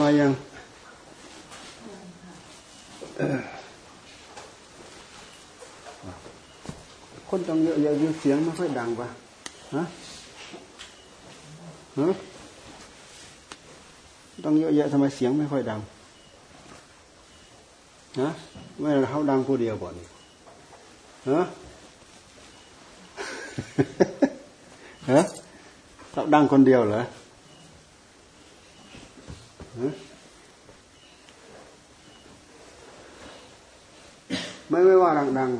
มายังคนต้องเยอะๆยิงเสียงไม่ค่อยดังปะฮะฮะต้องเยอะๆทำไมเสียงไม่ค่อยดังฮะไม่เขาดังผู้เดียวบ่นี่ฮะฮะเขาดังคนเดียวเหรอฮะไม่ไม่ว่า ดัง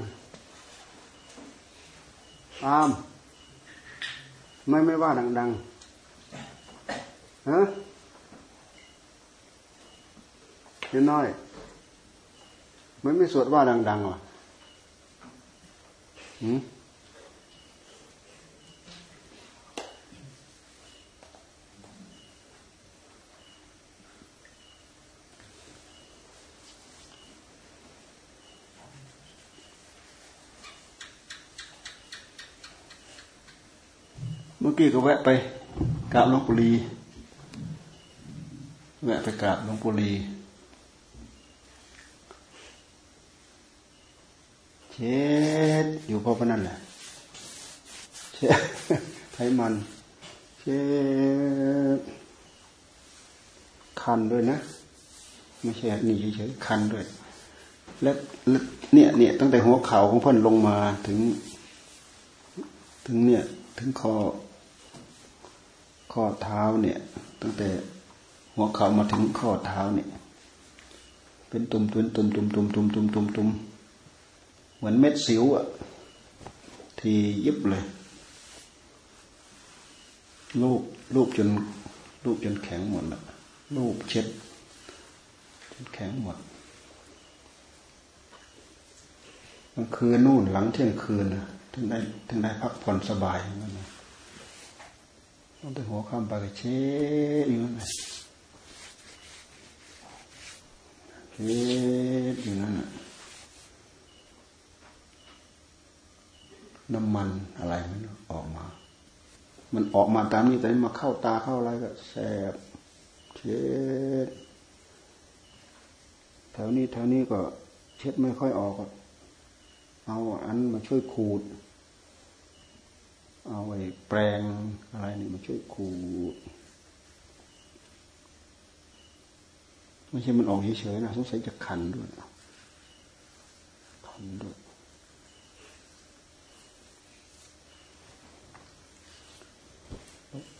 ๆอามไม่ไม่ว่าดังๆฮะเล็กน้อยไม่ไม่สวดว่าดังๆหรอหืม กี้ก็แวะไปกราบหลวงปู่ลีแวะไปกราบหลวงปู่ลีเช็ดอยู่พอพนั่นแหละเช็ดไขมันเช็ดคันด้วยนะ ไม่ใช่นี่เฉยๆคันด้วย และเนี่ยเนี่ยตั้งแต่หัวเข่าของเพื่อนลงมาถึง ถึงเนี่ย ถึงคอ ข้อเท้าเนี่ย ตั้งแต่หัวเข่ามาถึงข้อเท้าเนี่ย เป็นตุ่มตุ่มตุ่มตุ่มตุ่มตุ่มตุ่มตุ่มตุ่มเหมือนเม็ดสิวอะทียิบเลยลูบลูบจนลูบจนแข็งหมดละลูบเช็ดจนแข็งหมดกลางคืนนู่นหลังเที่ยงคืนถึงได้ถึงได้พักผ่อนสบายนั่นนะตั้งแต่หัวค่ำไปก็เช็ดอยู่นั่นแหละเช็ดอยู่นั่นน่ะน้ำมันอะไรมันออกมา มันออกมาตามนี้แต่มาเข้าตาเข้าอะไรก็แสบเช็ดแถวนี้แถวนี้ก็ เช็ดไม่ค่อยออก เอาอันมาช่วยขูด เอาไอ้แปรงอะไรนี่มาช่วยขูดไม่ใช่มันออกเฉยๆนะสงสัยจะคันด้วยคันด้วย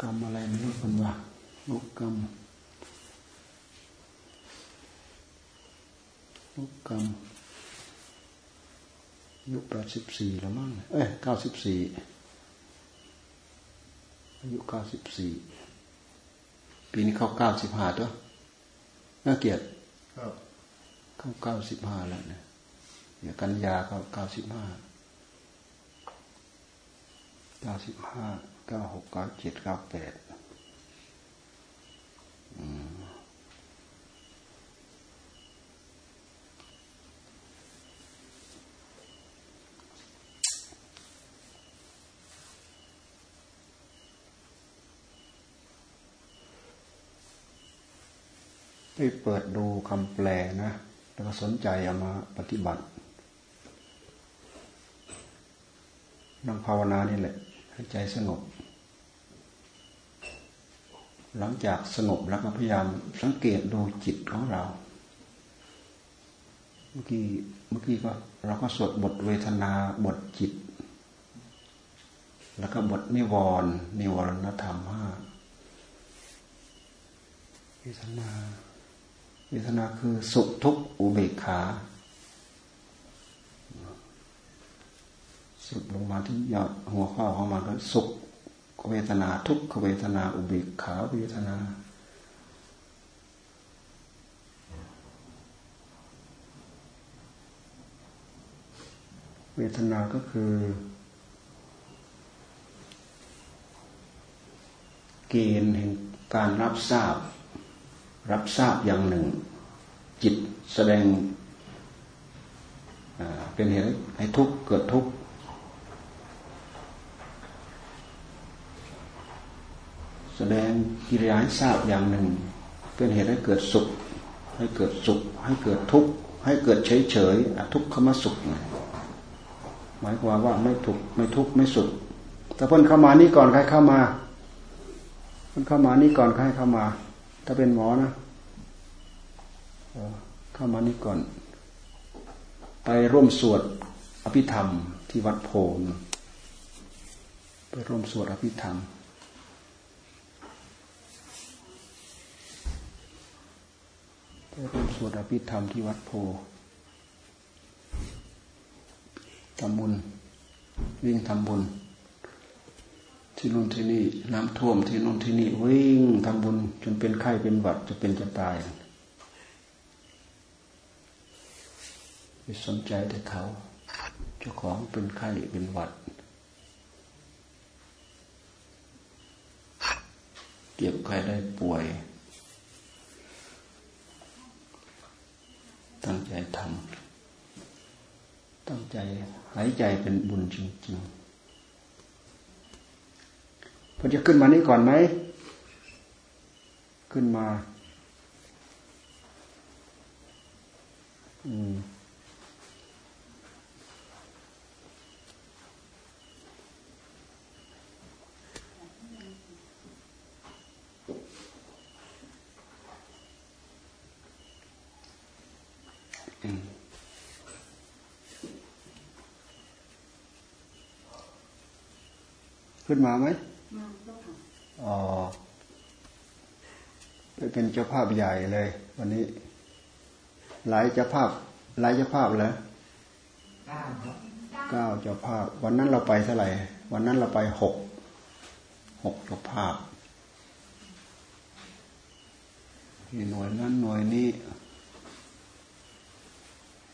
กรรมอะไรไม่รู้คนว่าลูกกรรมลูกกรรมยุแปดสิบสี่แล้วมั้งเอ้ยเก้าสิบสี่ อายุเก้าสิบสี่ปีนี้เข้าเก้าสิบห้าตัวน่าเกียรติเข้าเก้าสิบห้าแล้วเนี่ยเดี๋ยวกันยาเขาเก้าสิบห้าเก้าสิบห้าเก้าหกเก้าเจ็ดเก้าแปด ไปเปิดดูคำแปลนะ แล้วก็สนใจเอามาปฏิบัตินั่งภาวนานี่แหละ ให้ใจสงบ หลังจากสงบแล้วก็พยายามสังเกตดูจิตของเรา เมื่อกี้เมื่อกี้ก็เราก็สวดบทเวทนาบทจิต แล้วก็บทนิวรณ์นิวรณธรรมห้าเวทนา เวทนาคือสุขทุกข์อุเบกขาสุดลงมาที่ยอดหัวข้อของมันก็สุขเวทนาทุกขเวทนา อุเบกขาเวทนาเวทนาก็คือเกณฑ์แห่งการรับทราบ รับทราบอย่างหนึ่ง จิตแสดงเป็นเหตุให้ทุกข์เกิดทุกข์แสดงกิริยาทราบอย่างหนึ่ง เป็นเหตุให้เกิดสุข ให้เกิดสุข ให้เกิดทุกข์ให้เกิดเฉยเฉยทุกขมสุข หมายความว่าไม่ทุกข์ไม่ทุกข์ไม่สุขถ้าเพิ่นเข้ามานี่ก่อนใครเข้ามาพิ่นเข้ามานี่ก่อนใครเข้ามา ถ้าเป็นหมอนะเข้ามานี่ก่อน ไปร่วมสวดอภิธรรมที่วัดโพนไปร่วมสวดอภิธรรมไปร่วมสวดอภิธรรมที่วัดโพทำบุญวิ่งทำบุญ ที่นู่นที่นี่ น้ำท่วมที่นู่นที่นี่วิ่งทำบุญจนเป็นไข้เป็นหวัดจะเป็นจะตายไปสนใจแต่เขา เจ้าของเป็นไข้เป็นหวัด เก็บใครได้ป่วย ตั้งใจทำตั้งใจหายใจเป็นบุญจริงๆ พอจะขึ้นมานี่ก่อนไหม ขึ้นมาอืมขึ้นมาไหม อ๋อไปเป็นเจ้าภาพใหญ่เลย วันนี้ หลายเจ้าภาพ หลายเจ้าภาพแล้วเก้าเจ้าภาพ วันนั้นเราไปเท่าไหร่ วันนั้นเราไปหกหกเจ้าภาพมีหน่วยนั้นหน่วยนี้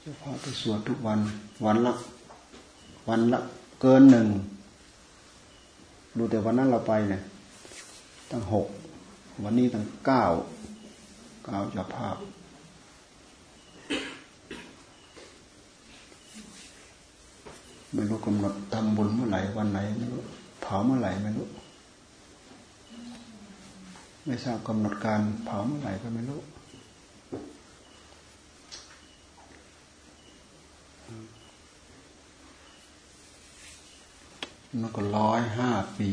เจ้าภาพไปสวดทุกวัน วันละ วันละเกินหนึ่งดูแต่วันนั้นเราไปเนี่ย ตั้งหกวันนี้ตั้งเก้าเก้าจ้าภาพ ไม่รู้กำหนดทำบุญเมื่อไหร่วันไหนไม่รู้เผาเมื่อไหร่ไม่รู้ ไม่ทราบกำหนดการเผาเมื่อไหร่ก็ไม่รู้นั่นก็ร้อยห้าปี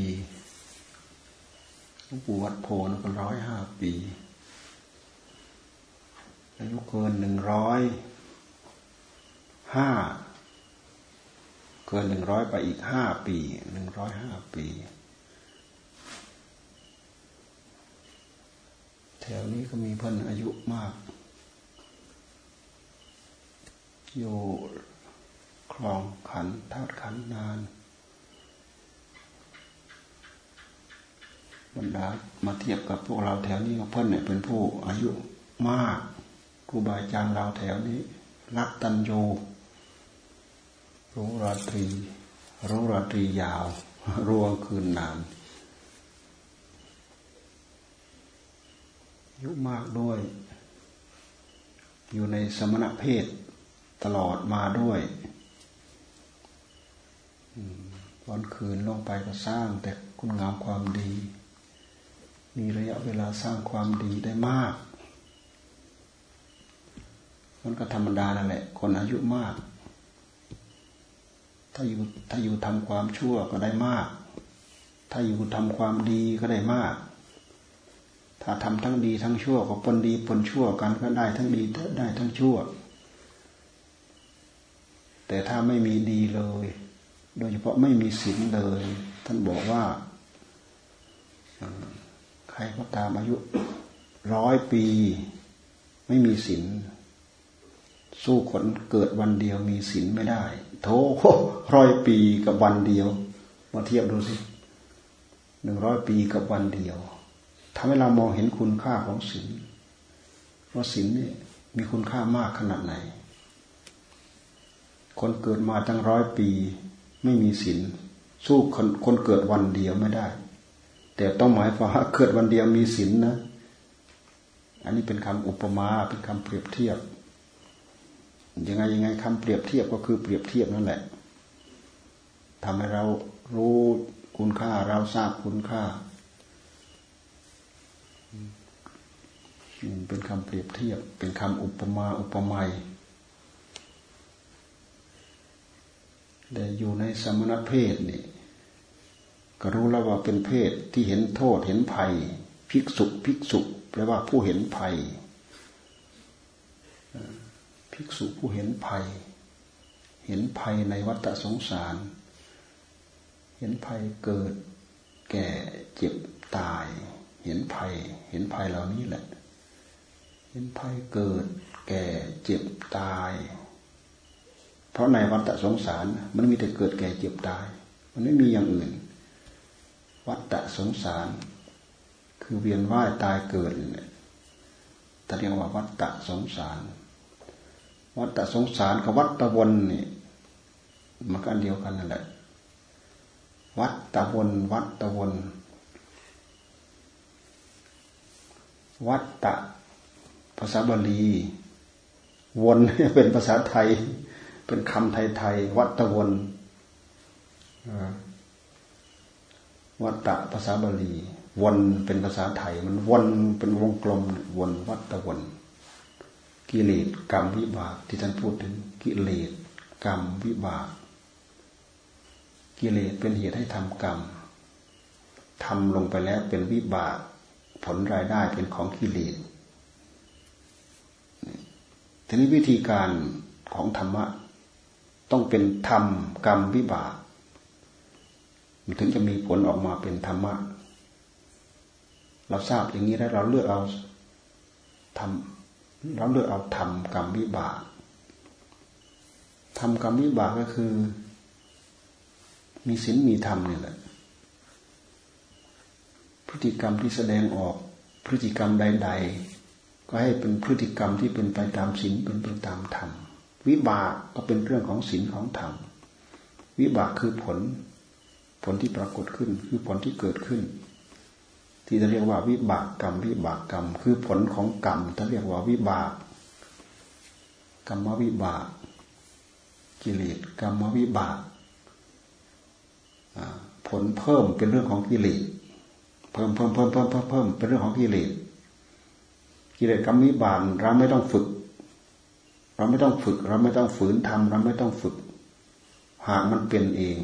หลวงปู่วัดโพนก็ร้อยห้าปีอายุเกินหนึ่งร้อยห้าเกินหนึ่งร้อยไปอีกห้าปีหนึ่งร้อยห้าปี แถวนี้ก็มีเพื่อนอายุมาก อยู่คลองขันธาตุขันนาน บรรดามาเทียบกับพวกเราแถวนี้เพื่อนเนี่ยเป็นผู้อายุมากครูบาอาจารย์เราแถวนี้รักตันโยรู้ราตรีรู้ราตรียาวรู้วคืนนานอายุมากด้วย อยู่ในสมณะเพศตลอดมาด้วยวันคืนลงไปก็สร้างแต่คุณงามความดี มีระยะเวลาสร้างความดีได้มาก มันก็ธรรมดานั่นแหละ คนอายุมาก ถ้าอยู่ถ้าอยู่ทำความชั่วก็ได้มาก ถ้าอยู่ทำความดีก็ได้มาก ถ้าทำทั้งดีทั้งชั่วก็ปนดีปนชั่วกันก็ได้ทั้งดีได้ทั้งชั่ว แต่ถ้าไม่มีดีเลย โดยเฉพาะไม่มีศีลเลย ท่านบอกว่า รก็ตามอายุร้อยปี ไม่มีศีลสู้คนเกิดวันเดียวมีศีลไม่ได้ โถร้อยปีกับวันเดียว มาเทียบดูสิหนึ่งร้อยปีกับวันเดียวทำให้เรามองเห็นคุณค่าของศีลว่าศีลนี่มีคุณค่ามากขนาดไหน คนเกิดมาตั้งร้อยปี ไม่มีศีลสู้คนคนเกิดวันเดียวไม่ได้ แต่ต้องหมายความว่าเกิดวันเดียวมีศีลนนะ อันนี้เป็นคำอุปมา เป็นคำเปรียบเทียบ ยังไงยังไงคำเปรียบเทียบก็คือเปรียบเทียบนั่นแหละทำให้เรารู้คุณค่า เราทราบคุณค่า เป็นคำเปรียบเทียบ เป็นคำอุปมาอุปไมยแต่อยู่ในสมณเพศนี่ ก็รู้แล้วว่าเป็นเพศที่เห็นโทษเห็นภัย ภิกษุภิกษุแปลว่าผู้เห็นภัย ภิกษุผู้เห็นภัย เห็นภัยในวัฏสงสาร เห็นภัยเกิด แก่เจ็บตาย เห็นภัย เห็นภัยเหล่านี้แหละ เห็นภัยเกิด แก่เจ็บตาย เพราะในวัฏสงสารมันมีแต่เกิดแก่เจ็บตาย มันไม่มีอย่างอื่น วัฏสงสาร คือเวียนว่ายตายเกิดเนี่ยแต่เรียกว่าวัฏสงสาร วัฏสงสารกับวัฏวนนี่มันก็อันเดียวกันนั่นแหละ วัฏวนวัฏวนวัฏะภาษาบาลี วนเป็นภาษาไทย เป็นคำไทยๆวัฏวน วัฏะภาษาบาลี วนเป็นภาษาไทย มันวนเป็นวงกลมวนวัฏวนกิเลสกรรมวิบากที่ท่านพูดถึงกิเลสกรรมวิบาก กิเลสเป็นเหตุให้ทำกรรมทำลงไปแล้วเป็นวิบาก ผลรายได้เป็นของกิเลสทีนี้วิธีการของธรรมะ ต้องเป็นธรรมกรรมวิบาก มันถึงจะมีผลออกมาเป็นธรรมะ เราทราบอย่างนี้แล้วเราเลือกเอาทำเราเลือกเอาทำกรรมวิบากทำกรรมวิบากก็คือ มีศีลมีธรรมนี่แหละพฤติกรรมที่แสดงออกพฤติกรรมใด ๆ ก็ให้เป็นพฤติกรรมที่เป็นไปตามศีลเป็นไปตามธรรมวิบากก็เป็นเรื่องของศีลของธรรมวิบากคือผล ลที่ปรากฏขึ้น คือผลที่เกิดขึ้น ที่จะเรียกว่าวิบากกรรม วิบากกรรม คือผลของกรรมท่าเรียกว่าวิบาก กรรมวิบาก กิเลสกรรมวิบากผลเพิ่มเป็นเรื่องของกิเลสเพิ่มเพิ่มเพิ่มเพิ่มเพิ่มเพิ่มเป็นเรื่องของกิเลสกิเลสกรรมวิบากเราไม่ต้องฝึก เราไม่ต้องฝึก เราไม่ต้องฝืนทำเราไม่ต้องฝึก หากมันเป็นเอง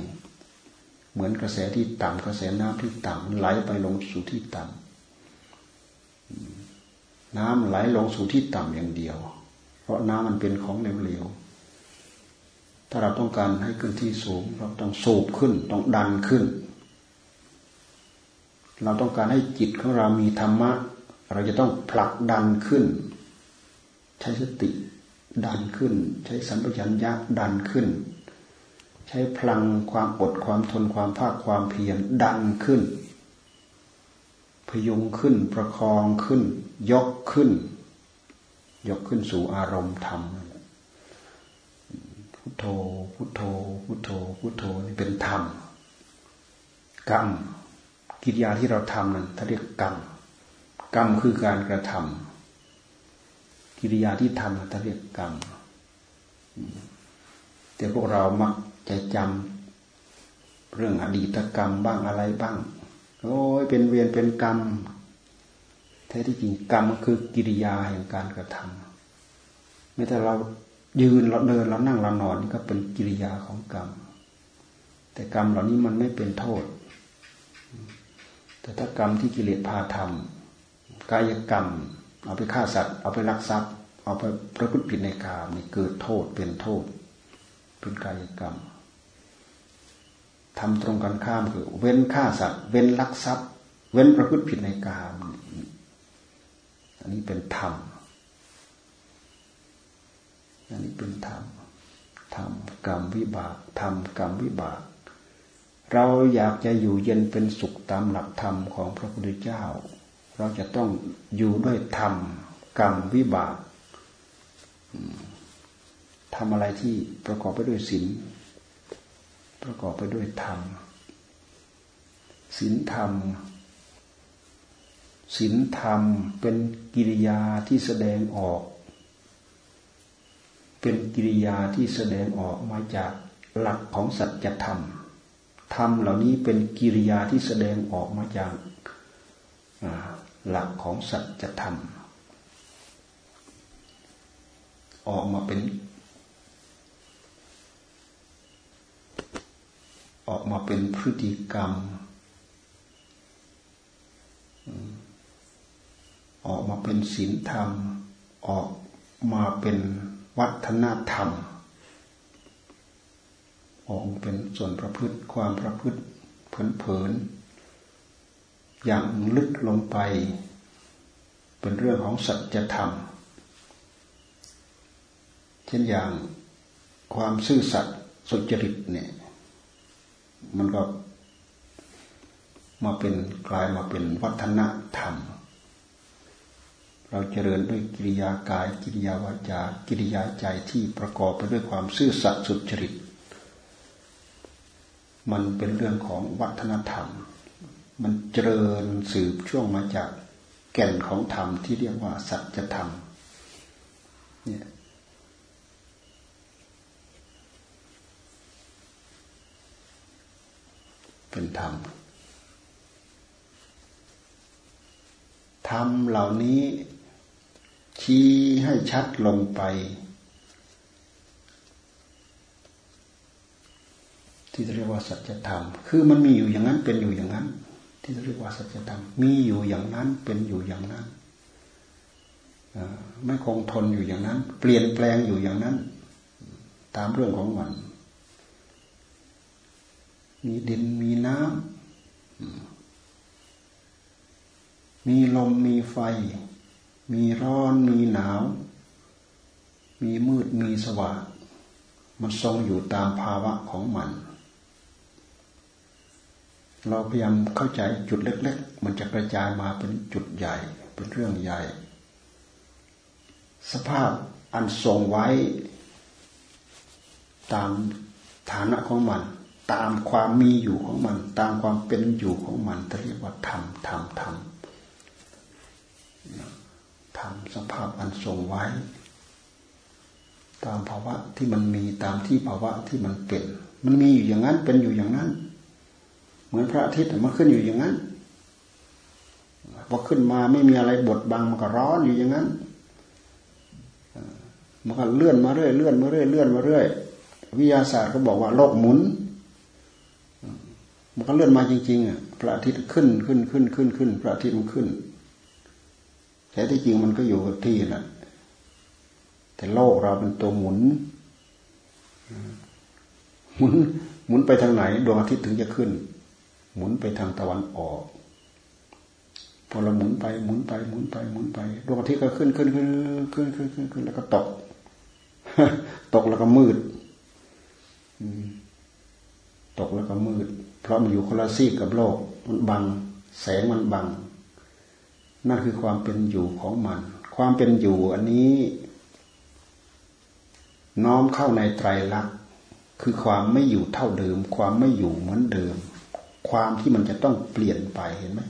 เหมือนกระแสที่ต่ำกระแสน้ำที่ต่ำไหลไปลงสู่ที่ต่ำน้ำไหลลงสู่ที่ต่ำอย่างเดียว เพราะน้ำมันเป็นของเหลวๆถ้าเราต้องการให้ขึ้นที่สูง เราต้องสูบขึ้น ต้องดันขึ้น เราต้องการให้จิตของเรามีธรรมะ เราจะต้องผลักดันขึ้น ใช้สติดันขึ้น ใช้สัมปชัญญะดันขึ้น ใช้พลังความอดความทนความภาคความเพียรดันขึ้น พยุงขึ้นประคองขึ้น ยกขึ้น ยกขึ้นสู่อารมณ์ธรรมพุทโธพุทโธพุทโธพุทโธนี่เป็นธรรมกรรมกิริยาที่เราทำนั้นถ้าเรียกกรรมกรรมคือการกระทำกิริยาที่ทำถ้าเรียกกรรมแต่พวกเรามัก จะจำเรื่องอดีตกรรมบ้างอะไรบ้าง โอ้ยเป็นเวียนเป็นกรรมแท้ที่จริงกรรมก็คือกิริยาแห่งการกระทำไม่แต่เรายืนเราเดินเรานั่งเรานอนนี่ก็เป็นกิริยาของกรรม แต่กรรมเหล่านี้มันไม่เป็นโทษ แต่ถ้ากรรมที่กิเลสพาทำกายกรรม เอาไปฆ่าสัตว์ เอาไปลักทรัพย์ เอาไปประพฤติผิดในกามนี่เกิดโทษเป็นโทษเป็นกายกรรม ทำตรงกันข้ามคือ เว้นฆ่าสัตว์ เว้นลักทรัพย์ เว้นประพฤติผิดในกามอันนี้เป็นธรรมอันนี้เป็นธรรมธรรมกรรมวิบากธรรมกรรมวิบาก เราอยากจะอยู่เย็นเป็นสุขตามหลักธรรมของพระพุทธเจ้า เราจะต้องอยู่ด้วยธรรมกรรมวิบากทำอะไรที่ประกอบไปด้วยศีล ประกอบไปด้วยธรรมศีลธรรมศีลธรรมเป็นกิริยาที่แสดงออก เป็นกิริยาที่แสดงออกมาจากหลักของสัจธรรม ธรรมเหล่านี้เป็นกิริยาที่แสดงออกมาจากหลักของสัจธรรม ออกมาเป็น ออกมาเป็นพฤติกรรม ออกมาเป็นศีลธรรม ออกมาเป็นวัฒนธรรม ออกเป็นส่วนประพฤติความประพฤติเผินๆอย่างลึกลงไป เป็นเรื่องของสัจธรรม เช่นอย่างความซื่อสัตย์สุจริตเนี่ย มันก็ มาเป็นกลายมาเป็นวัฒนธรรม เราเจริญด้วยกิริยากาย กิริยาวาจา กิริยาใจที่ประกอบไปด้วยความซื่อสัตย์สุจริต มันเป็นเรื่องของวัฒนธรรม มันเจริญสืบช่วงมาจากแก่นของธรรมที่เรียกว่าสัจธรรมเนี่ย เป็นธรรมธรรมเหล่านี้ชี้ให้ชัดลงไป ที่เรียกว่าสัจธรรม คือมันมีอยู่อย่างนั้นเป็นอยู่อย่างนั้น ที่เรียกว่าสัจธรรม มีอยู่อย่างนั้นเป็นอยู่อย่างนั้นไม่คงทนอยู่อย่างนั้น เปลี่ยนแปลงอยู่อย่างนั้น ตามเรื่องของมัน มีดินมีน้ำมีลมมีไฟ มีร้อนมีหนาว มีมืดมีสว่างมันทรงอยู่ตามภาวะของมัน เราพยายามเข้าใจจุดเล็ก ๆ มันจะกระจายมาเป็นจุดใหญ่ เป็นเรื่องใหญ่ สภาพอันทรงไว้ ตามฐานะของมัน ตามความมีอยู่ของมัน ตามความเป็นอยู่ของมันเรียกว่าธรรมธรรมธรรมธรรมสภาพอันทรงไว้ ตามภาวะที่มันมีตามที่ภาวะที่มันเป็น มันมีอยู่อย่างนั้นเป็นอยู่อย่างนั้น เหมือนพระอาทิตย์มันขึ้นอยู่อย่างนั้นพอขึ้นมาไม่มีอะไรบดบังมันก็ร้อนอยู่อย่างนั้นมันก็เลื่อนมาเรื่อยเลื่อนมาเรื่อยเลื่อนมาเรื่อยวิทยาศาสตร์ก็บอกว่าโลกหมุน มันก็เลื่อนมาจริงๆอะพระอาทิตย์ขึ้นขึ้นขึ้นขึ้นขึ้นพระอาทิตย์มันขึ้นแต่ที่จริงมันก็อยู่กับที่แหละแต่โลกเราเป็นตัวหมุนหมุนหมุนไปทางไหน ดวงอาทิตย์ถึงจะขึ้น หมุนไปทางตะวันออก พอเราหมุนไปหมุนไปหมุนไปหมุนไป ดวงอาทิตย์ก็ขึ้นขึ้นขึ้นขึ้นขึ้นขึ้นขึ้นแล้วก็ตก ตกแล้วก็มืดตกแล้วก็มืด เพราะมันอยู่คนละซีกกับโลก มันบัง แสงมันบัง นั่นคือความเป็นอยู่ของมัน ความเป็นอยู่อันนี้ น้อมเข้าในไตรลักษณ์คือความไม่อยู่เท่าเดิม ความไม่อยู่เหมือนเดิม ความที่มันจะต้องเปลี่ยนไปเห็นไหม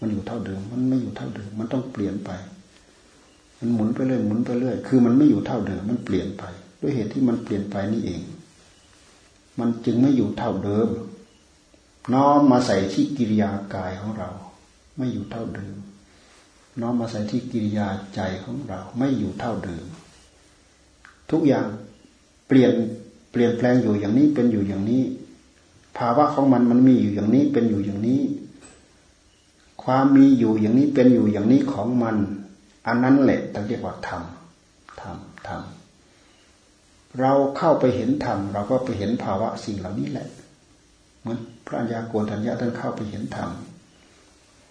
มันอยู่เท่าเดิม มันไม่อยู่เท่าเดิม มันต้องเปลี่ยนไป มันหมุนไปเรื่อยหมุนไปเรื่อยคือมันไม่อยู่เท่าเดิม มันเปลี่ยนไป ด้วยเหตุที่มันเปลี่ยนไปนี่เอง มันจึงไม่อยู่เท่าเดิม น้อมมาใส่ที่กิริยากายของเรา ไม่อยู่เท่าเดิม น้อมมาใส่ที่กิริยาใจของเรา ไม่อยู่เท่าเดิม ทุกอย่างเปลี่ยนเปลี่ยนแปลงอยู่อย่างนี้เป็นอยู่อย่างนี้ ภาวะของมันมันมีอยู่อย่างนี้เป็นอยู่อย่างนี้ ความมีอยู่อย่างนี้เป็นอยู่อย่างนี้ของมัน อันนั้นแหละต้องเรียกว่าธรรมธรรมธรรมเราเข้าไปเห็นธรรมเราก็ไปเห็นภาวะสิ่งเหล่านี้แหละ เหมือนพระัญญาโกฏัญญาท่านเข้าไปเห็นธรรม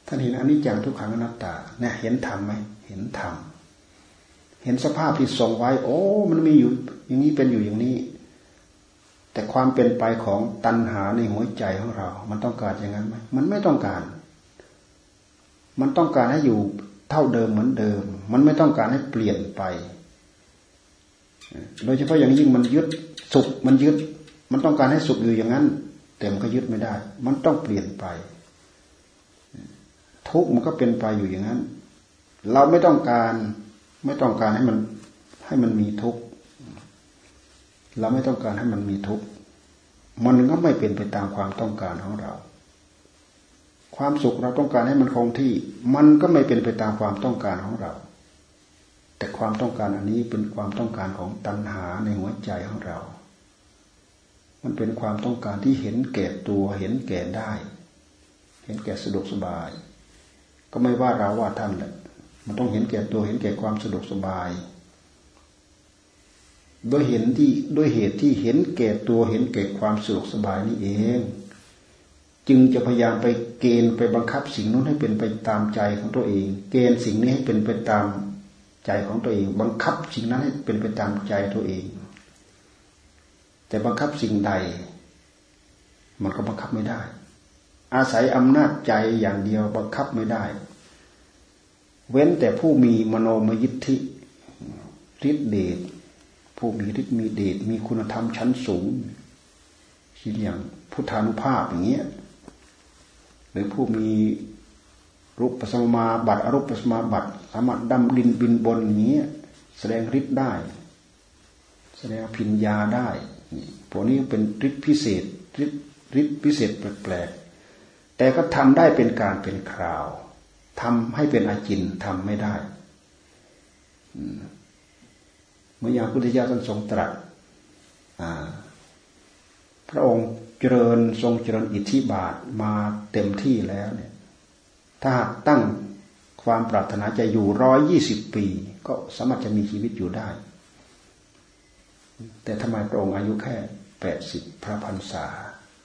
ท่านเห็นอนิจจังทุกขังอนัตตาเนี่ยเห็นธรรมไหมเห็นธรรมเห็นสภาพที่ทรงไว้ โอ้ มันมีอยู่อย่างนี้เป็นอยู่อย่างนี้ แต่ความเป็นไปของตัณหาในหัวใจของเรา มันต้องการอย่างนั้นไหมมันไม่ต้องการ มันต้องการให้อยู่เท่าเดิมเหมือนเดิม มันไม่ต้องการให้เปลี่ยนไป โดยเฉพาะอย่างยิ่งมันยึดสุขมันยึด มันต้องการให้สุขอยู่อย่างนั้น แต่มันก็ยึดไม่ได้ มันต้องเปลี่ยนไป ทุกมันก็เป็นไปอยู่อย่างนั้น เราไม่ต้องการไม่ต้องการให้มันให้มันมีทุกข์เราไม่ต้องการให้มันมีทุกข์มันก็ไม่เป็นไปตามความต้องการของเรา ความสุขเราต้องการให้มันคงที่ มันก็ไม่เป็นไปตามความต้องการของเรา แต่ความต้องการอันนี้เป็นความต้องการของตัณหาในหัวใจของเรา มันเป็นความต้องการที่เห็นแก่ตัวเห็นแก่ได้ เห็นแก่สะดวกสบาย ก็ไม่ว่าเราว่าท่านแหละมันต้องเห็นแก่ตัวเห็นแก่ความสะดวกสบายโดยเห็นที่ด้วยเหตุที่เห็นแก่ตัวเห็นแก่ความสะดวกสบายนี่เอง จึงจะพยายามไปเกณฑ์ไปบังคับสิ่งนู้นให้เป็นไปตามใจของตัวเอง เกณฑ์สิ่งนี้ให้เป็นไปตามใจของตัวเอง บังคับสิ่งนั้นให้เป็นไปตามใจตัวเอง แต่บังคับสิ่งใด มันก็บังคับไม่ได้ อาศัยอำนาจใจอย่างเดียวบังคับไม่ได้ เว้นแต่ผู้มีมโนมยิทธิฤทธิเดชผู้มีฤทธิ์มีเดชมีคุณธรรมชั้นสูงเช่นอย่างพุทธานุภาพอย่างเงี้ยหรือผู้มีรูปปัสมาบัติอรูปปัสมาบัติสามารถดำดินบินบนอย่างเงี้ยแสดงฤทธิ์ได้ แสดงพิญญาได้ พวกนี้เป็นฤทธิ์พิเศษฤทธิ์ฤทธิ์พิเศษแปลกๆแต่ก็ทำได้เป็นการเป็นคราวทำให้เป็นอาจินทำไม่ได้เมื่อยาพุทธเจ้าท่านทรงตรัสพระองค์เจริญทรงเจริญอิทธิบาทมาเต็มที่แล้วเนี่ย ถ้าตั้งความปรารถนาจะอยู่ร้อยยี่สิบปี ก็สามารถจะมีชีวิตอยู่ได้ แต่ทำไมพระองค์อายุแค่แปดสิบพระพรรษา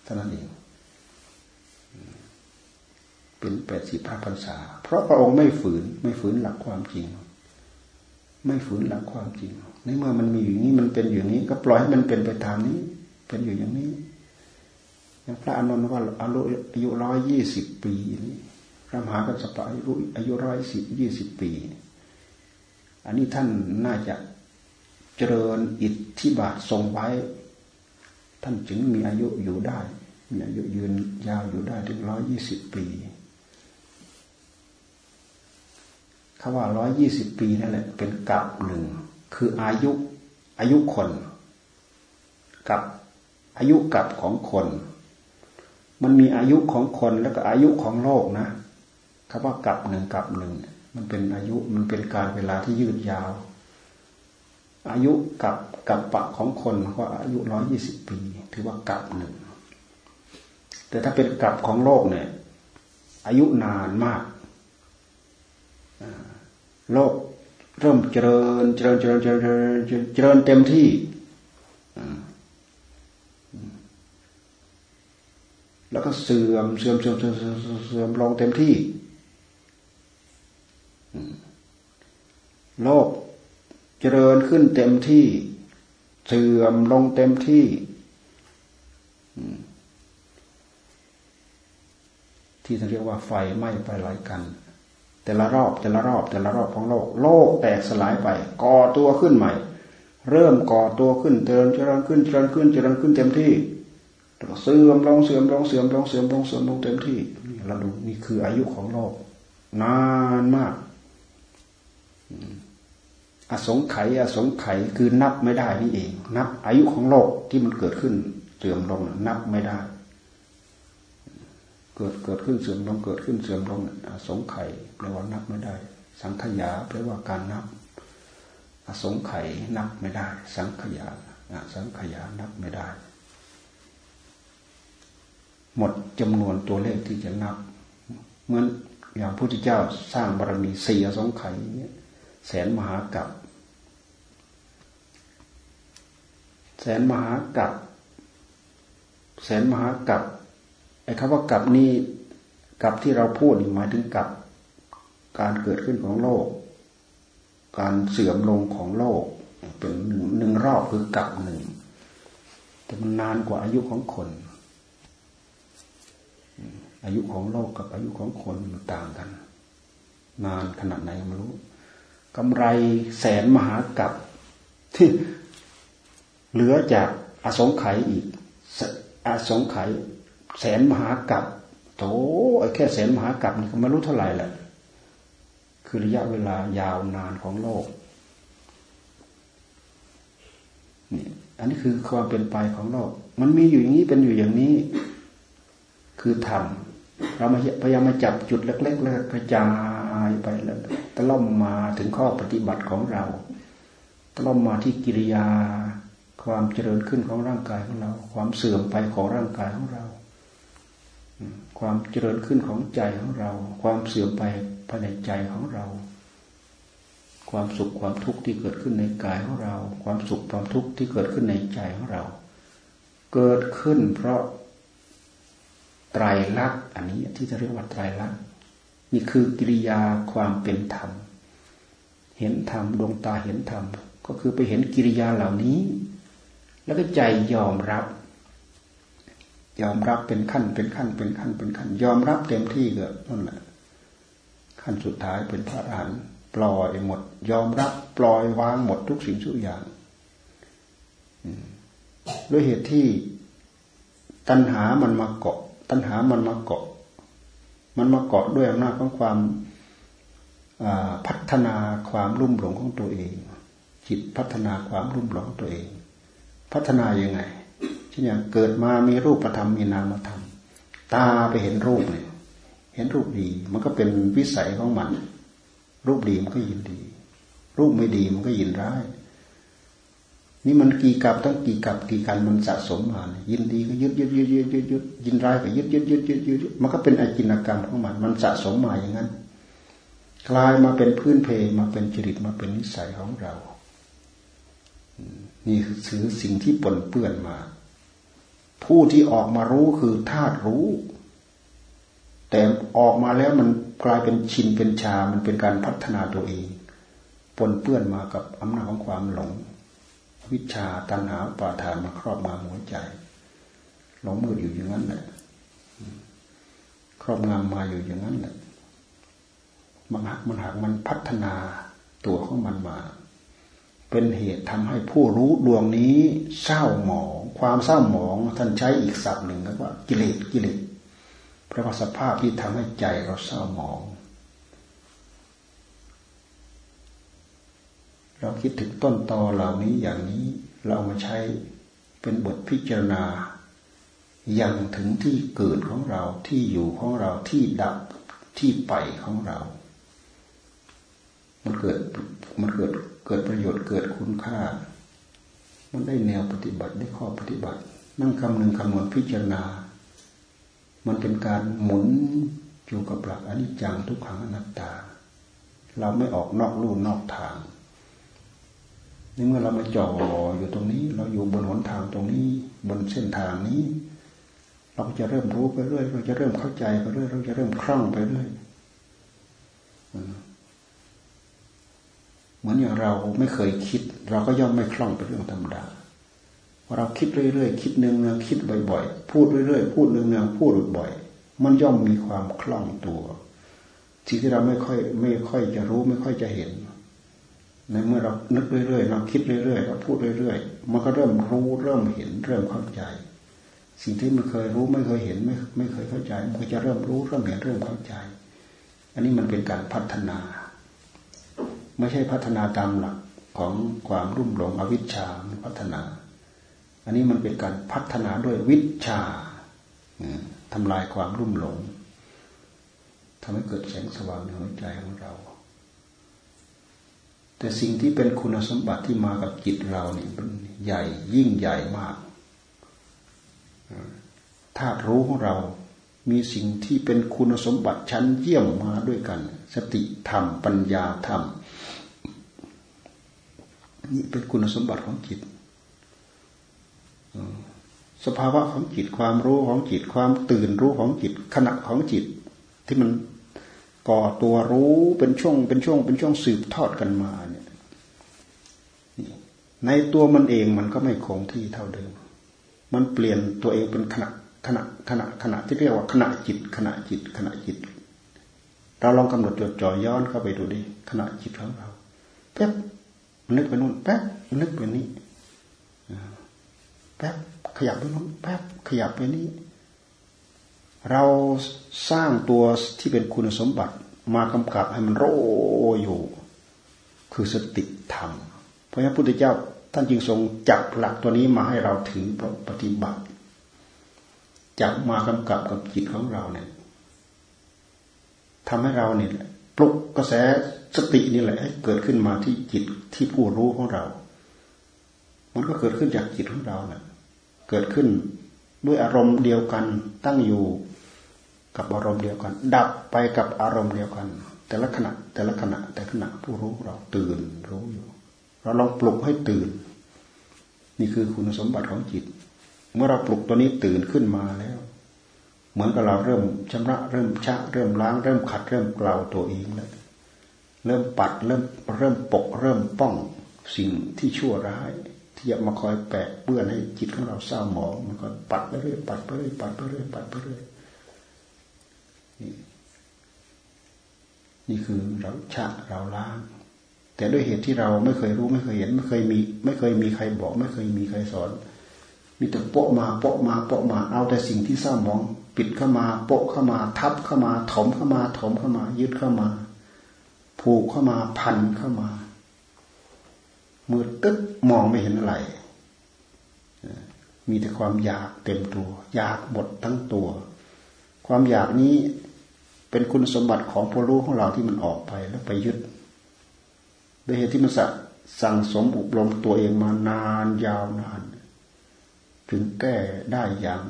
เท่านั้นเองเป็นแปดสิบพระพรรษา เพราะพระองค์ไม่ฝืน ไม่ฝืนหลักความจริง ไม่ฝืนหลักความจริงในเมื่อมันมีอย่างนี้มันเป็นอย่างนี้ ก็ปล่อยให้มันเป็นไปตามนี้ เป็นอยู่อย่างนี้อย่างพระอานนว่าอายุอายุร้อยยี่สิบปีนี่พระมหากัสปะอายุอายุร้อยสิบยี่สิบปี อันนี้ท่านน่าจะ เจริญอิทธิบาททรงไว้ ท่านจึงมีอายุอยู่ได้ มีอายุยืนยาวอยู่ได้ถึงร้อยยี่สิบปีคำว่าร้อยยี่สิบปีนั่นแหละ เป็นกับหนึ่งคืออายุอายุคน กับอายุกับของคน มันมีอายุของคนแล้วก็อายุของโลกนะคำว่ากับหนึ่งกับหนึ่งมันเป็นอายุมันเป็นการเวลาที่ยืดยาว อายุกับกับปะของคนก็อายุร้อยยี่สิบปี ถือว่ากับหนึ่งแต่ถ้าเป็นกับของโลกเนี่ย อายุนานมากโลกเริ่มเจริญเจริญเจริญเจริญเจริญเต็มที่แล้วก็เสื่อมเสื่อมเสื่อมเสื่อมเสื่อมลงเต็มที่โลก จริญขึ้นเต็มที่เสื่อมลงเต็มที่ที่เรียกว่าไฟไหม้ไปหลายกัน แต่ละรอบแต่ละรอบแต่ละรอบของโลก โลกแตกสลายไป ก่อตัวขึ้นใหม่ เริ่มก่อตัวขึ้นเจริญเจริญขึ้นเจริญขึ้นเจริญขึ้นเต็มที่เสื่อมลงเสื่อมลงเสื่อมลงเสื่อมลงเสื่อมลงเต็มที่นี่เราดูนี่คืออายุของโลก นานมาก อสงไขยอสงไขยคือนับไม่ได้นี่เอง นับอายุของโลกที่มันเกิดขึ้นเสื่อมลงนับไม่ได้ เกิดเกิดขึ้นเสื่อมลงเกิดขึ้นเสื่อมลงสงไข่แปลว่านับไม่ได้ สังขยาแปลว่าการนับ อสงไข่นับไม่ได้ สังขยาสังขยานับไม่ได้ หมดจำนวนตัวเลขที่จะนับเหมือนอย่างพระพุทธเจ้าสร้างบารมีสี่อสงไข่ แสนมหากัปแสนมหากัปแสนมหากัปไอ้คำว่ากับนี้กับที่เราพูดหมายถึงกับ การเกิดขึ้นของโลก การเสื่อมลงของโลก เป็นหนึ่งหนึ่งรอบคือกับหนึ่งแต่มันนานกว่าอายุของคน อายุของโลกกับอายุของคนมันต่างกัน นานขนาดไหนไม่รู้ กำไรแสนมหากับที่เหลือจากอสงไขยอีกอสงไขยแสนมหากับโถไอ้แค่แสนมหากับนี่ก็ไม่รู้เท่าไหร่แหละคือระยะเวลายาวนานของโลกนี่อันนี้คือความเป็นไปของโลก มันมีอยู่อย่างนี้เป็นอยู่อย่างนี้ คือธรรมเรามาพยายามมาจับจุดเล็กๆแล้วกระจายไปแล้ว ตล่อมมาถึงข้อปฏิบัติของเราตล่อมมาที่กิริยา ความเจริญขึ้นของร่างกายของเรา ความเสื่อมไปของร่างกายของเรา ความเจริญขึ้นของใจของเรา ความเสื่อมไปภายในใจของเรา ความสุขความทุกข์ที่เกิดขึ้นในกายของเรา ความสุขความทุกข์ที่เกิดขึ้นในใจของเรา เกิดขึ้นเพราะไตรลักษณ์อันนี้ที่จะเรียกว่าไตรลักษณ์ นี่คือกิริยาความเป็นธรรม เห็นธรรมดวงตาเห็นธรรม ก็คือไปเห็นกิริยาเหล่านี้ แล้วก็ใจยอมรับ ยอมรับเป็นขั้นเป็นขั้นเป็นขั้นเป็นขั้น ยอมรับเต็มที่ก็นั่นแหละขั้นสุดท้ายเป็นพระอรหันต์ปล่อยหมด ยอมรับปล่อยวางหมดทุกสิ่งทุกอย่างด้วยเหตุที่ตัณหามันมาเกาะ ตัณหามันมาเกาะ มันมาเกาะด้วยอำนาจของความพัฒนาความรุ่มหลงของตัวเอง จิตพัฒนาความรุ่มหลงของตัวเอง พัฒนายังไงเช่นอย่างเกิดมามีรูปธรรมมีนามธรรม ตาไปเห็นรูปเนี่ยเห็นรูปดีมันก็เป็นวิสัยของมัน รูปดีมันก็ยินดี รูปไม่ดีมันก็ยินร้าย นี่มันกี่กับต้องกี่กับกี่กันมันสะสมมายินดีก็ยึดยึดยึดยึดยึดยึดยินร้ายก็ยึดยึดยึดยึดยึดมันก็เป็นอจินกรรมของมันมันสะสมมาอย่างนั้น กลายมาเป็นพื้นเพมาเป็นจริตมาเป็นนิสัยของเรา นี่คือสิ่งที่ปนเปื้อนมา ผู้ที่ออกมารู้คือธาตุรู้ แต่ออกมาแล้วมันกลายเป็นชินเป็นชา มันเป็นการพัฒนาตัวเอง ปนเปื้อนมากับอำนาจของความหลง วิชาตัณหาปาทานมาครอบงำหัวใจหลงมืออยู่อย่างนั้นแหละครอบงำมาอยู่อย่างนั้นแหละมันหักมันหักมันพัฒนาตัวของมันมา เป็นเหตุทำให้ผู้รู้ดวงนี้เศร้าหมอง ความเศร้าหมองท่านใช้อีกศัพท์หนึ่งก็ว่า กิเลสกิเลสเพราะว่าสภาพที่ทำให้ใจเราเศร้าหมอง เราคิดถึงต้นตอเหล่านี้อย่างนี้เรามาใช้เป็นบทพิจารณาอย่างถึงที่เกิดของเราที่อยู่ของเราที่ดับที่ไปของเรา มันเกิดมันเกิดเกิดประโยชน์เกิดคุณค่า มันได้แนวปฏิบัติได้ข้อปฏิบัติ นั่งคำหนึ่งคำนวณพิจารณา มันเป็นการหมุนอยู่กับหลักอนิจจังทุกขังอนัตตา เราไม่ออกนอกลู่นอกทาง นี่เมื่อเรามาจ่ออยู่ตรงนี้ เราอยู่บนหนทางตรงนี้ บนเส้นทางนี้ เราจะเริ่มรู้ไปเรื่อยเราจะเริ่มเข้าใจไปเรื่อยเราจะเริ่มคล่องไปเรื่อยเหมือนอย่างเราไม่เคยคิด เราก็ย่อมไม่คล่องเป็นเรื่องธรรมดาเราคิดเรื่อยๆคิดเนืองๆคิดบ่อยๆพูดเรื่อยๆพูดเนืองๆพูดบ่อยๆมันย่อมมีความคล่องตัวสิ่งที่เราไม่ค่อย ไม่ค่อยจะรู้ไม่ค่อยจะเห็น ในเมื่อเรานึกเรื่อยๆเราคิดเรื่อยๆเราพูดเรื่อยๆมันก็เริ่มรู้เริ่มเห็นเริ่มเข้าใจ สิ่งที่ไม่เคยรู้ไม่เคยเห็นไม่ไม่เคยเข้าใจ มันก็จะเริ่มรู้เริ่มเห็นเริ่มเข้าใจ อันนี้มันเป็นการพัฒนา ไม่ใช่พัฒนาตามหลักของความรุ่มหลงอวิชชามันพัฒนา อันนี้มันเป็นการพัฒนาด้วยวิชาทำลายความรุ่มหลงทำให้เกิดแสงสว่างในหัวใจของเรา แต่สิ่งที่เป็นคุณสมบัติที่มากับจิตเราเนี่ยใหญ่ยิ่งใหญ่มากธาตุรู้ของเรา มีสิ่งที่เป็นคุณสมบัติชั้นเยี่ยมมาด้วยกัน สติธรรม ปัญญาธรรม นี่เป็นคุณสมบัติของจิต สภาวะของจิต ความรู้ของจิต ความตื่นรู้ของจิต ขณะของจิต ที่มันก่อตัวรู้เป็นช่วงเป็นช่วงเป็นช่วงสืบทอดกันมา ในตัวมันเองมันก็ไม่คงที่เท่าเดิม มันเปลี่ยนตัวเองเป็นขณะขณะขณะขณะที่เรียกว่าขณะจิต ขณะจิต ขณะจิต เราลองกำหนดจดจ่อย้อนเข้าไปดูดิขณะจิตของเราแป๊บนึกไปนู่นแป๊บนึกไปนี้แป๊บขยับไปนู่นแป๊บขยับไปนี้ เราสร้างตัวที่เป็นคุณสมบัติมากำกับให้มันโรอยู่ คือสติธรรม เพราะฉะนั้นพระพุทธเจ้า ท่านจึงทรงจับหลักตัวนี้มาให้เราถือปฏิบัติ จับมากำกับกับจิตของเราเนี่ยทำให้เราเนี่ยปลุกกระแสสตินี่แหละให้เกิดขึ้นมาที่จิตที่ผู้รู้ของเรา มันก็เกิดขึ้นจากจิตของเราแหละเกิดขึ้นด้วยอารมณ์เดียวกันตั้งอยู่กับอารมณ์เดียวกัน ดับไปกับอารมณ์เดียวกัน แต่ละขณะแต่ละขณะแต่ขณะผู้รู้เราตื่นรู้อยู่ เราลองปลุกให้ตื่น นี่คือคุณสมบัติของจิต เมื่อเราปลุกตัวนี้ตื่นขึ้นมาแล้ว เหมือนกับเราเริ่มชำระเริ่มชะเริ่มล้าง เริ่มขัดเริ่มเกลาตัวเองแล้วเริ่มปัดเริ่มเริ่มปก เริ่มป้องสิ่งที่ชั่วร้าย ที่จะมาคอยแปะเปื้อนให้จิตของเราเศร้าหมองมันก็ปัดไปเรื่อยปัดไปเรื่อยปัดไปเรื่อยปัดไปเรื่อยนี่นี่คือเราชะเราล้าง แต่ด้วยเหตุที่เราไม่เคยรู้ไม่เคยเห็น ไม่เคยมี ไม่เคยมีใครบอก ไม่เคยมีใครสอน มีแต่โปะมาโปะมาโปะมาเอาแต่สิ่งที่เศร้ามอง ปิดเข้ามาโปะเข้ามา ทับเข้ามาถมเข้ามาถมเข้ามา ยึดเข้ามา ผูกเข้ามาพันเข้ามามือตึ๊บมองไม่เห็นอะไรมีแต่ความอยากเต็มตัว อยากหมดทั้งตัว ความอยากนี้เป็นคุณสมบัติของผู้รู้ของเราที่มันออกไปแล้วไปยึด ด้วยเหตุที่มันสั่งสมอบรมตัวเองมานานยาวนาน ถึงแก้ได้อย่าง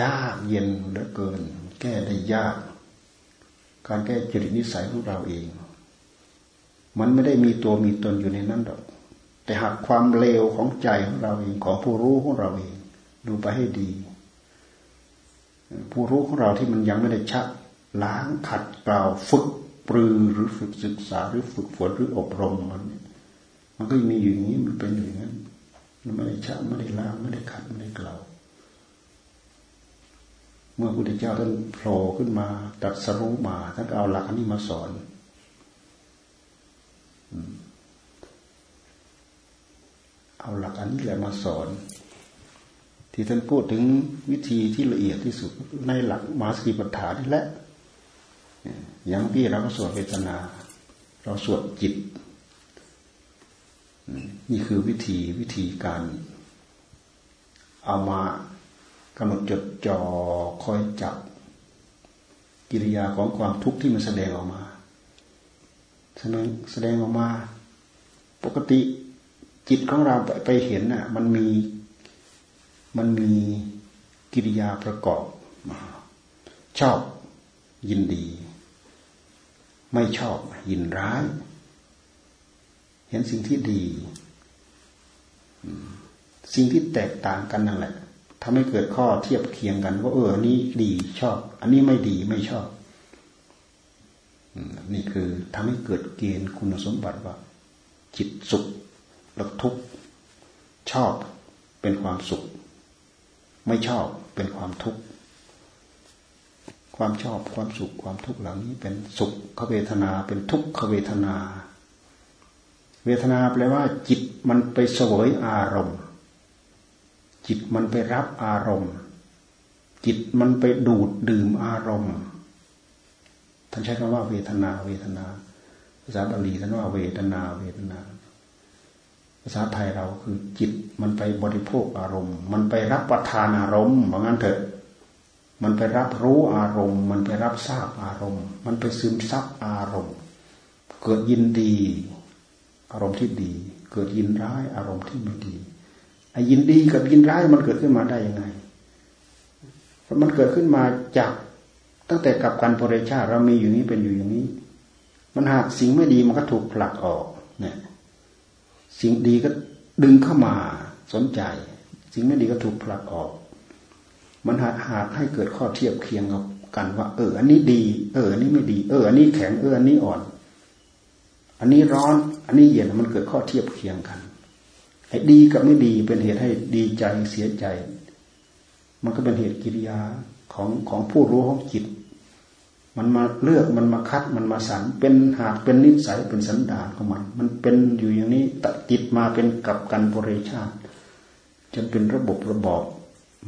ยากเย็นเหลือเกิน แก้ได้ยาก การแก้จริตนิสัยของเราเอง มันไม่ได้มีตัวมีตนอยู่ในนั้นหรอก แต่หากความเลวของใจของเราเองของผู้รู้ของเราเอง ดูไปให้ดี ผู้รู้ของเราที่มันยังไม่ได้ชักล้างขัดเกลาฝึก ปรือหรือฝึกศึกษาหรือฝึกฝนหรืออบรมมันมันก็มีอยู่อย่างนี้มันเป็นอย่างนั้นมันไม่ได้ชักไม่ได้ล้างไม่ได้ขัดไม่ได้เกลาเมื่อพระพุทธเจ้าท่านโผล่ขึ้นมาตัดสรุมาท่านก็เอาหลักอันนี้มาสอนเอาหลักอันนี้แหละมาสอน ที่ท่านพูดถึงวิธีที่ละเอียดที่สุดในหลักมาสติปัฏฐานนี่แหละ อย่างพี่เราก็สวดเวทนา เราสวดจิต นี่คือวิธีวิธีการ เอามากำหนดจดจ่อคอยจับ กิริยาของความทุกข์ที่มันแสดงออกมาแสดงแสดงออกมา ปกติจิตของเราไปเห็นน่ะ มันมีมันมีกิริยาประกอบ ชอบยินดี ไม่ชอบยินร้าย เห็นสิ่งที่ดีสิ่งที่แตกต่างกันนั่นแหละทำให้เกิดข้อเทียบเคียงกัน ว่าเอออันนี้ดีชอบ อันนี้ไม่ดีไม่ชอบนี่คือทำให้เกิดเกณฑ์คุณสมบัติว่า จิตสุขแล้วทุกข์ชอบเป็นความสุข ไม่ชอบเป็นความทุกข์ ความชอบความสุขความทุกข์เหล่านี้เป็นสุขขเวทนาเป็นทุกขเวทนา เวทนาแปลว่า จิตมันไปเสวยอารมณ์ จิตมันไปรับอารมณ์ จิตมันไปดูดดื่มอารมณ์ท่านใช้คำว่าเวทนาเวทนา ภาษาบาลีท่านว่าเวทนาเวทนา ภาษาไทยเราคือจิตมันไปบริโภคอารมณ์ มันไปรับประทานอารมณ์ว่างั้นเถอะ มันไปรับรู้อารมณ์ มันไปรับทราบอารมณ์ มันไปซึมซับอารมณ์ เกิดยินดี อารมณ์ที่ดี เกิดยินร้ายอารมณ์ที่ไม่ดีไอ้ยินดีกับยินร้ายมันเกิดขึ้นมาได้ยังไงเพราะมันเกิดขึ้นมาจากตั้งแต่กับการปริชาเรามีอยู่นี้เป็นอยู่อย่างนี้ มันหากสิ่งไม่ดีมันก็ถูกผลักออกเนี่ยสิ่งดีก็ดึงเข้ามาสนใจ สิ่งไม่ดีก็ถูกผลักออก มันหากให้เกิดข้อเทียบเคียงกับกันว่า เออ อันนี้ดี เออ อันนี้ไม่ดี เออ อันนี้แข็ง เออ อันนี้อ่อน อันนี้ร้อน อันนี้เย็น มันเกิดข้อเทียบเคียงกันไอ้ดีกับไม่ดีเป็นเหตุให้ดีใจเสียใจ มันก็เป็นเหตุกิริยาของของผู้รู้ของจิต มันมาเลือกมันมาคัดมันมาสันเป็นหากเป็นนิสัยเป็นสันดานของมัน มันเป็นอยู่อย่างนี้ตัดจิตมาเป็นกับกันบริชาติจนเป็นระบบระบอบ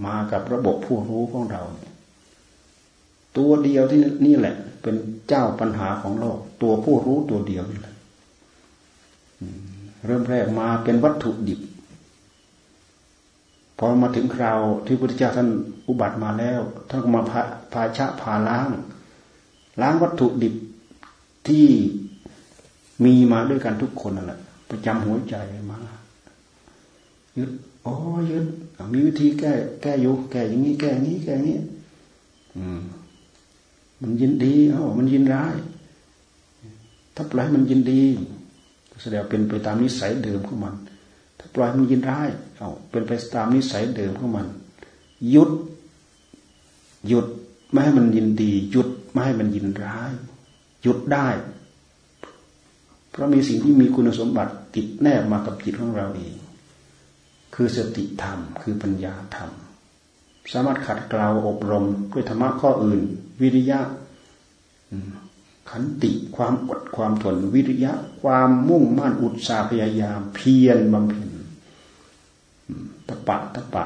มากับระบบผู้รู้ของเรา ตัวเดียวที่นี่แหละ เป็นเจ้าปัญหาของโลก ตัวผู้รู้ตัวเดียวนี่แหละเริ่มแรกมาเป็นวัตถุดิบพอมาถึงคราวที่พระพุทธเจ้าท่านอุบัติมาแล้วท่านก็มาพาพาชะพาล้าง ล้างวัตถุดิบที่มีมาด้วยกันทุกคนนั่นแหละประจำหัวใจมายึด อ๋อยึดมีวิธีแก้แก้อยู่แก้อย่างนี้แก้นี้แก้นี้ อืม มันยินดีเอ้ามันยินร้ายถ้าปล่อยมันยินดีแสดงเป็นไปตามนิสัยเดิมของมัน ถ้าปล่อยมันยินร้ายเอาเป็นไปตามนิสัยเดิมของมัน หยุด หยุดไม่ให้มันยินดี หยุดไม่ให้มันยินร้าย หยุดได้ เพราะมีสิ่งที่มีคุณสมบัติติดแนบมากับจิตของเราเอง คือสติธรรม คือปัญญาธรรม สามารถขัดเกลาอบรมด้วยธรรมะข้ออื่น วิริยะขันติความอดความทนวิริยะ ความมุ่งมั่นอุตสาหพยายาม เพียรบำเพ็ญตะปะตะปะ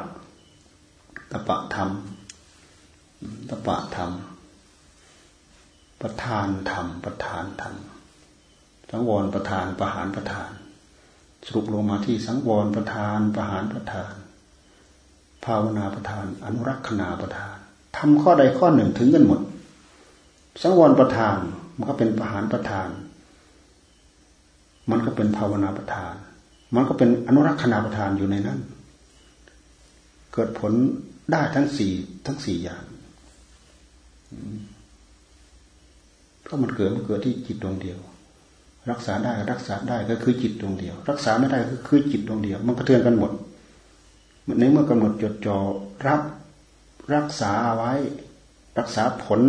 ตะปะธรรมตะปะธรรมประธานธรรมประธานธรรมสังวรประธานประหารประธาน สรุปลงมาที่สังวรประธานประหารประธาน ภาวนาประธาน อนุรักษณาประธานทำข้อใดข้อหนึ่งถึงกันหมด สังวรประธานมันก็เป็นประหารประธาน มันก็เป็นภาวนาประธาน มันก็เป็นอนุรักษณาประธานอยู่ในนั้น เกิดผลได้ทั้งสี่ทั้งสี่อย่างเพราะมันเกิดมันเกิดที่จิตดวงเดียว รักษาได้รักษาได้ก็คือจิตดวงเดียว รักษาไม่ได้ก็คือจิตดวงเดียว มันกระเทือนกันหมดในเมื่อกำหนดจดจ่อรับรักษาเอาไว้ รักษาผล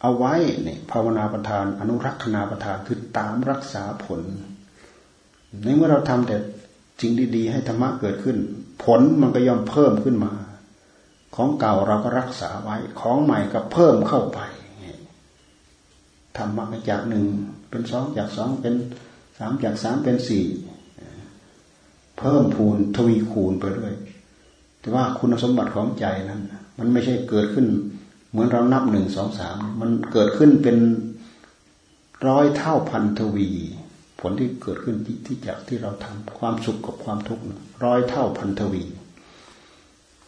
เอาไว้เนี่ยภาวนาประทาน อนุรักษณาประทานคือตามรักษาผล ในเมื่อเราทำแต่จริงดี ๆ ให้ธรรมะเกิดขึ้น ผลมันก็ย่อมเพิ่มขึ้นมา ของเก่าเราก็รักษาไว้ ของใหม่ก็เพิ่มเข้าไปธรรมะจากหนึ่ง เป็นสองจากสองเป็นสามจากสามเป็นสี่เพิ่มพูนทวีคูณไปเรื่อยแต่ว่าคุณสมบัติของใจนั้น มันไม่ใช่เกิดขึ้น เหมือนเรานับหนึ่งสองสามมันเกิดขึ้นเป็นร้อยเท่าพันทวี ผลที่เกิดขึ้นที่จากที่เราทำความสุขกับความทุกข์ร้อยเท่าพันทวี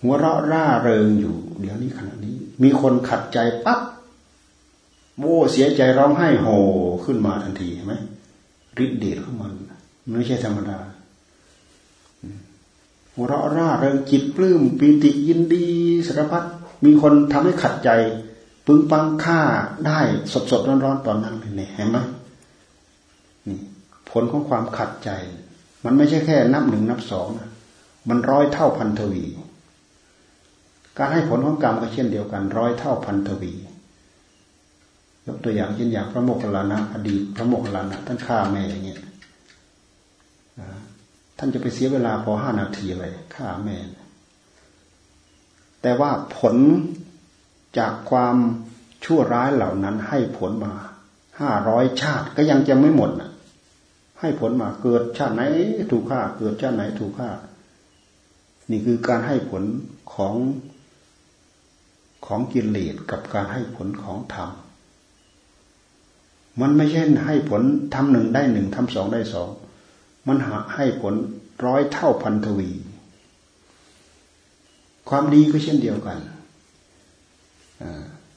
หัวเราะร่าเริงอยู่ เดี๋ยวนี้ขณะนี้ มีคนขัดใจปั๊บ โว้เสียใจร้องไห้โฮขึ้นมาทันทีเห็นไหมฤทธิ์เดชของมันไม่ใช่ธรรมดาหัวเราะร่าเริงจิตปลื้มปีติยินดีสารพัดมีคนทำให้ขัดใจ ปึงปังฆ่าได้สดสดร้อนร้อนตอนนั้นเลยเห็นไหมนี่ ผลของความขัดใจ มันไม่ใช่แค่นับหนึ่งนับสองนะมันร้อยเท่าพันทวี การให้ผลของกรรมก็เช่นเดียวกัน ร้อยเท่าพันทวี ยกตัวอย่างเช่นอย่างพระโมคคัลลานะอดีตพระโมคคัลลานะท่านฆ่าแม่อย่างเงี้ยท่านจะไปเสียเวลาพอห้านาทีเลยฆ่าแม่ แต่ว่าผลจากความชั่วร้ายเหล่านั้นให้ผลมาห้าร้อยชาติก็ยังจะไม่หมดนะให้ผลมาเกิดชาติไหนถูกฆ่า เกิดชาติไหนถูกฆ่า นี่คือการให้ผลของของกิเลสกับการให้ผลของธรรม มันไม่ใช่ให้ผลทำหนึ่งได้หนึ่งทำสองได้สองมันหาให้ผลร้อยเท่าพันทวี ความดีก็เช่นเดียวกัน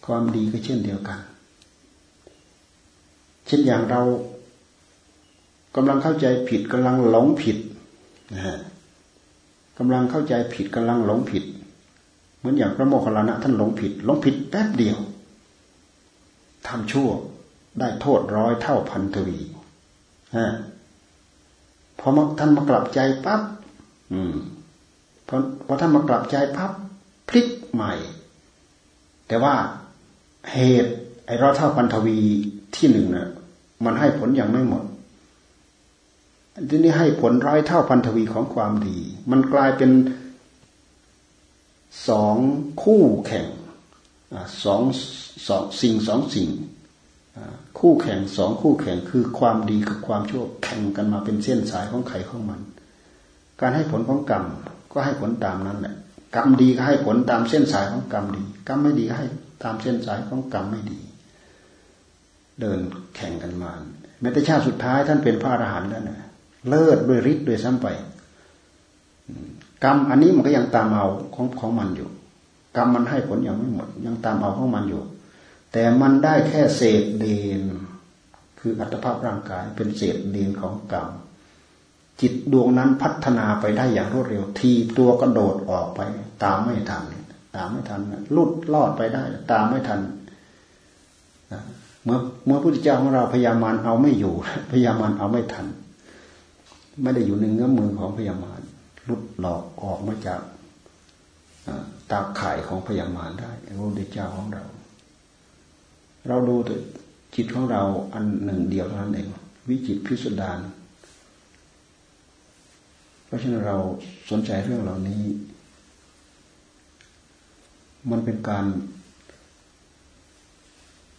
ความดีก็เช่นเดียวกัน เช่นอย่างเรากำลังเข้าใจผิดกำลังหลงผิดนะฮะกำลังเข้าใจผิดกำลังหลงผิด เหมือนอย่างพระโมคคัลลานะท่านหลงผิดหลงผิดแป๊บเดียวทำชั่ว ได้โทษร้อยเท่าพันทวีฮะพอท่านมากลับใจปั๊บอืมพอพอท่านมากลับใจปั๊บพลิกใหม่ แต่ว่าเหตุไอ้ร้อยเท่าพันทวีที่หนึ่งนะ่ะ มันให้ผลอย่างไม่หมดทีนี้ให้ผลร้อยเท่าพันทวีของความดี มันกลายเป็นสองคู่แข่งสองสองสิ่งสองสิ่ง คู่แข่งสองคู่แข่งคือความดีกับความชั่วแข่งกันมาเป็นเส้นสายของไข่ของมัน การให้ผลของกรรมก็ให้ผลตามนั้นแหละกรรมดีก็ให้ผลตามเส้นสายของกรรมดี กรรมไม่ดีก็ให้ตามเส้นสายของกรรมไม่ดี เดินแข่งกันมาแม้แต่ชาติสุดท้ายท่านเป็นพระอรหันต์แล้วนะเลิศด้วยฤทธิ์ด้วยซ้ำไปกรรมอันนี้มันก็ยังตามเอาของของมันอยู่ กรรมมันให้ผลยังไม่หมด ยังตามเอาของมันอยู่ แต่มันได้แค่เศษเดน คืออัตภาพร่างกายเป็นเศษเดนของกรรมจิตดวงนั้นพัฒนาไปได้อย่างรวดเร็วทีตัวกระโดดออกไป ตามไม่ทันตามไม่ทันลุดลอดไปได้ ตามไม่ทันเมื่อเมื่อพระพุทธเจ้าของเราพยามารเอาไม่อยู่ พยามารเอาไม่ทัน ไม่ได้อยู่ในเงื้อมือของพยามารลุดหลอกออกมาจากตาข่ายของพยามารได้พระพุทธเจ้าของเรา เราดูแต่จิตของเราอันหนึ่งเดียวเท่านั้นเองวิจิตพิสดารเพราะฉะนั้นเราสนใจเรื่องเหล่านี้ มันเป็นการ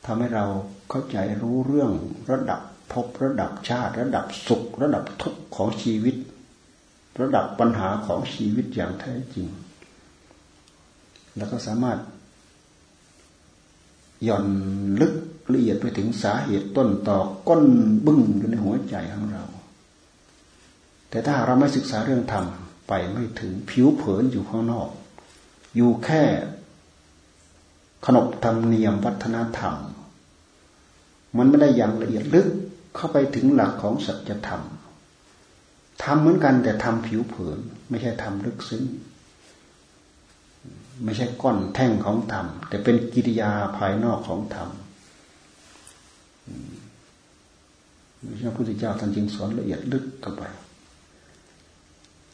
ทำให้เราเข้าใจรู้เรื่องระดับพบระดับชาติ ระดับสุข ระดับทุกข์ของชีวิต ระดับปัญหาของชีวิตอย่างแท้จริง แล้วก็สามารถ ย่อนลึกละเอียดไปถึงสาเหตุต้นต่อก้นบึ้งอยู่ในหัวใจของเรา แต่ถ้าเราไม่ศึกษาเรื่องธรรมไปไม่ถึงผิวเผินอยู่ข้างนอก อยู่แค่ขนบธรรมเนียมวัฒนธรรม มันไม่ได้อย่างละเอียดลึกเข้าไปถึงหลักของสัจธรรมทำเหมือนกันแต่ทำผิวเผิน ไม่ใช่ทำลึกซึ้ง ไม่ใช่ก้อนแท่งของธรรม แต่เป็นกิริยาภายนอกของธรรมพระพุทธเจ้าท่านจึงสอนละเอียดลึกเข้าไป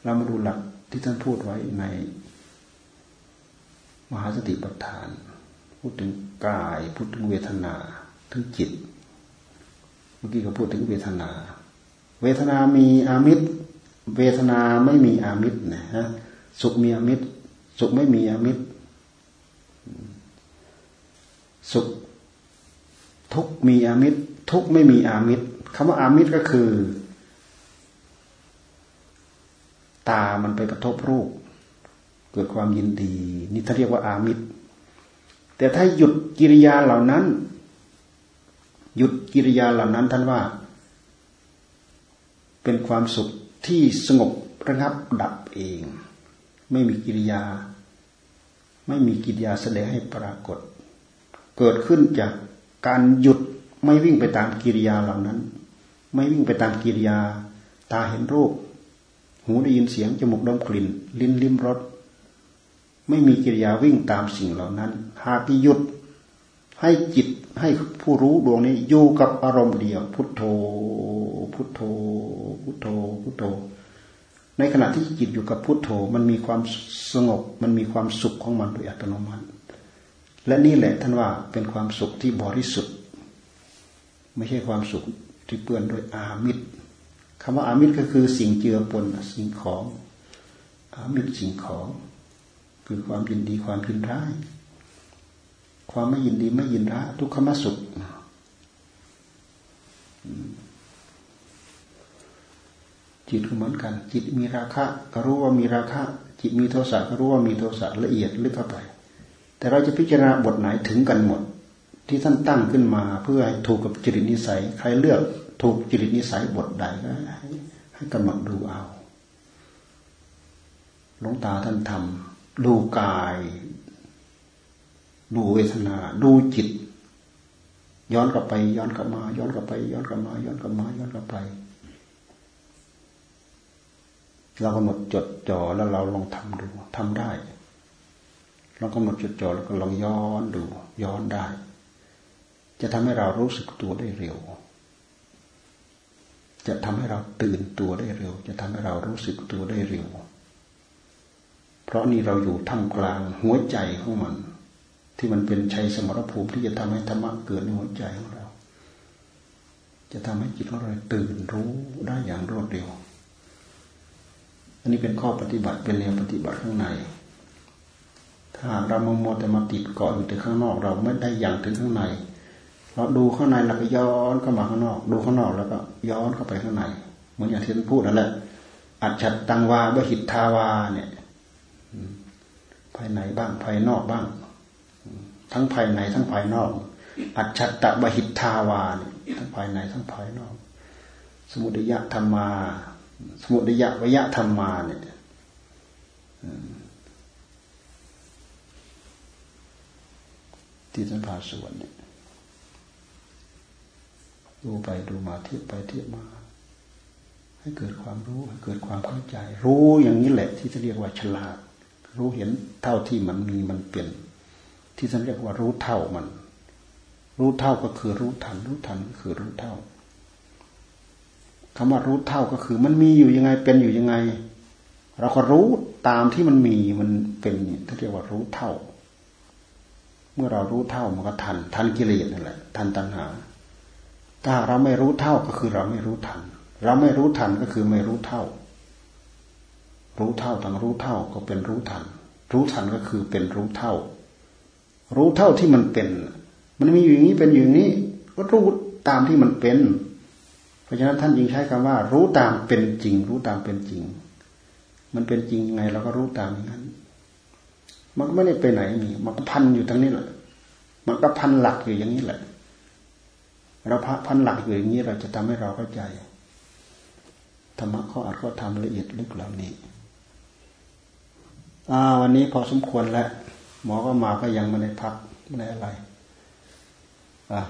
เรามาดูหลักที่ท่านพูดไว้ใน มหาสติปัฏฐาน พูดถึงกาย พูดถึงเวทนา ถึงจิต เมื่อกี้ก็พูดถึงเวทนา เวทนามีอามิตร เวทนาไม่มีอามิตรนะฮะ สุขมีอามิตร สุขไม่มีอามิตร สุขทุกมีอามิตร ทุกไม่มีอามิตรคำว่าอามิตรก็คือ ตามันไปกระทบรูป เกิดความยินดี นี่ถ้าเรียกว่าอามิตร แต่ถ้าหยุดกิริยาเหล่านั้น หยุดกิริยาเหล่านั้นท่านว่า เป็นความสุขที่สงบระงับดับเอง ไม่มีกิริยา ไม่มีกิริยาแสดงให้ปรากฏ เกิดขึ้นจากการหยุดไม่วิ่งไปตามกิริยาเหล่านั้น ไม่วิ่งไปตามกิริยา ตาเห็นรูป หูได้ยินเสียงจมูกดมกลิ่น ลิ้นลิ้มรสไม่มีกิริยาวิ่งตามสิ่งเหล่านั้น หากหยุดให้จิตให้ผู้รู้ดวงนี้อยู่กับอารมณ์เดียว พุทโธ พุทโธ พุทโธ พุทโธ ในขณะที่จิตอยู่กับพุทโธมันมีความสงบ มันมีความสุขของมันโดยอัตโนมัติ และนี่แหละท่านว่าเป็นความสุขที่บริสุทธิ์ ไม่ใช่ความสุขที่เปื้อนด้วยอามิตรคำว่าอามิตรก็คือสิ่งเจือปนสิ่งของ อามิตรสิ่งของ คือความยินดีความยินร้าย ความไม่ยินดีไม่ยินร้ายทุกขมสุข จิตก็เหมือนกัน จิตมีราคะก็รู้ว่ามีราคะ จิตมีโทสะก็รู้ว่ามีโทสะละเอียดลึกเข้าไป แต่เราจะพิจารณาบทไหนถึงกันหมด ที่ท่านตั้งขึ้นมาเพื่อให้ถูกกับจริตนิสัย ใครเลือกถูกจริตนิสัยบทใดก็ให้ให้กำหนดดูเอาหลวงตาท่านทำดูกาย ดูเวทนา ดูจิต ย้อนกลับไป ย้อนกลับมา ย้อนกลับไป ย้อนกลับมา ย้อนกลับมาย้อนกลับไป เรากำหนดจดจ่อแล้วเราลองทำดูทำได้ เรากำหนดจดจ่อแล้วก็ลองย้อนดู ย้อนได้ จะทำให้เรารู้สึกตัวได้เร็ว จะทำให้เราตื่นตัวได้เร็ว จะทำให้เรารู้สึกตัวได้เร็ว เพราะนี่เราอยู่ท่ามกลางหัวใจของมัน ที่มันเป็นชัยสมรภูมิที่จะทำให้ธรรมะเกิดในหัวใจของเรา จะทำให้จิตของเราตื่นรู้ได้อย่างรวดเร็ว อันนี้เป็นข้อปฏิบัติเป็นแนวปฏิบัติข้างใน ถ้าเราโมแต่มาติดเกาะอยู่แต่ข้างนอก เราไม่ได้อย่างถึงข้างใน เราดูข้างในแล้วก็ย้อนเข้ามาข้างนอก ดูข้างนอกแล้วก็ย้อนเข้าไปข้างใน เหมือนอย่างที่ท่านพูดนั่นแหละ อัจฉตังวาบหิตทาวาเนี่ยภายในบ้างภายนอกบ้าง ทั้งภายในทั้งภายนอก อัจฉตะบหิตทาวาเนี่ยทั้งภายในทั้งภายนอก สมุทัยธรรมา สมุทัยวยะธรรมาเนี่ยที่ท่านพาสวดเนี่ยดูไปดูมาเทียบไปเทียบมา ให้เกิดความรู้ให้เกิดความเข้าใจ รู้อย่างนี้แหละ ที่จะเรียกว่าฉลาด รู้เห็นเท่าที่มันมีมันเปลี่ยน ที่จะเรียกว่ารู้เท่ามัน รู้เท่าก็คือรู้ทัน รู้ทันก็คือรู้เท่า คำว่ารู้เท่าก็คือ มันมีอยู่ยังไงเป็นอยู่ยังไง เราก็รู้ตามที่มันมีมันเป็นที่เรียกว่ารู้เท่า เมื่อเรารู้เท่ามันก็ทัน ทันกิเลสนั่นแหละ ทันตัณหา ถ้าเราไม่รู้เท่าก็คือเราไม่รู้ทัน เราไม่รู้ทันก็คือไม่รู้เท่า รู้เท่าทั้งรู้เท่าก็เป็นรู้ทัน รู้ทันก็คือเป็นรู้เท่า รู้เท่าที่มันเป็น มันมีอยู่อย่างนี้เป็นอยู่อย่างนี้ ก็รู้ตามที่มันเป็น ราะฉะนั้นท่านยิงใช้คำว่า รู้ตามเป็นจริง รู้ตามเป็นจริง มันเป็นจริงไงเราก็รู้ตามนั้น มันก็ไม่ได้ไปไหนนี่มันก็พันอยู่ทั้งนี้แหละมันก็พันหลักอยู่อย่างนี้แหละ เราพันหลักอยู่อย่างนี้เราจะทำให้เราเข้าใจธรรมะข้ออัดข้อทำละเอียดลึกเหล่านี้อ่าวันนี้พอสมควรแล้ว หมอก็มาก็ยังไม่ได้พักไม่ได้อะไรอ่า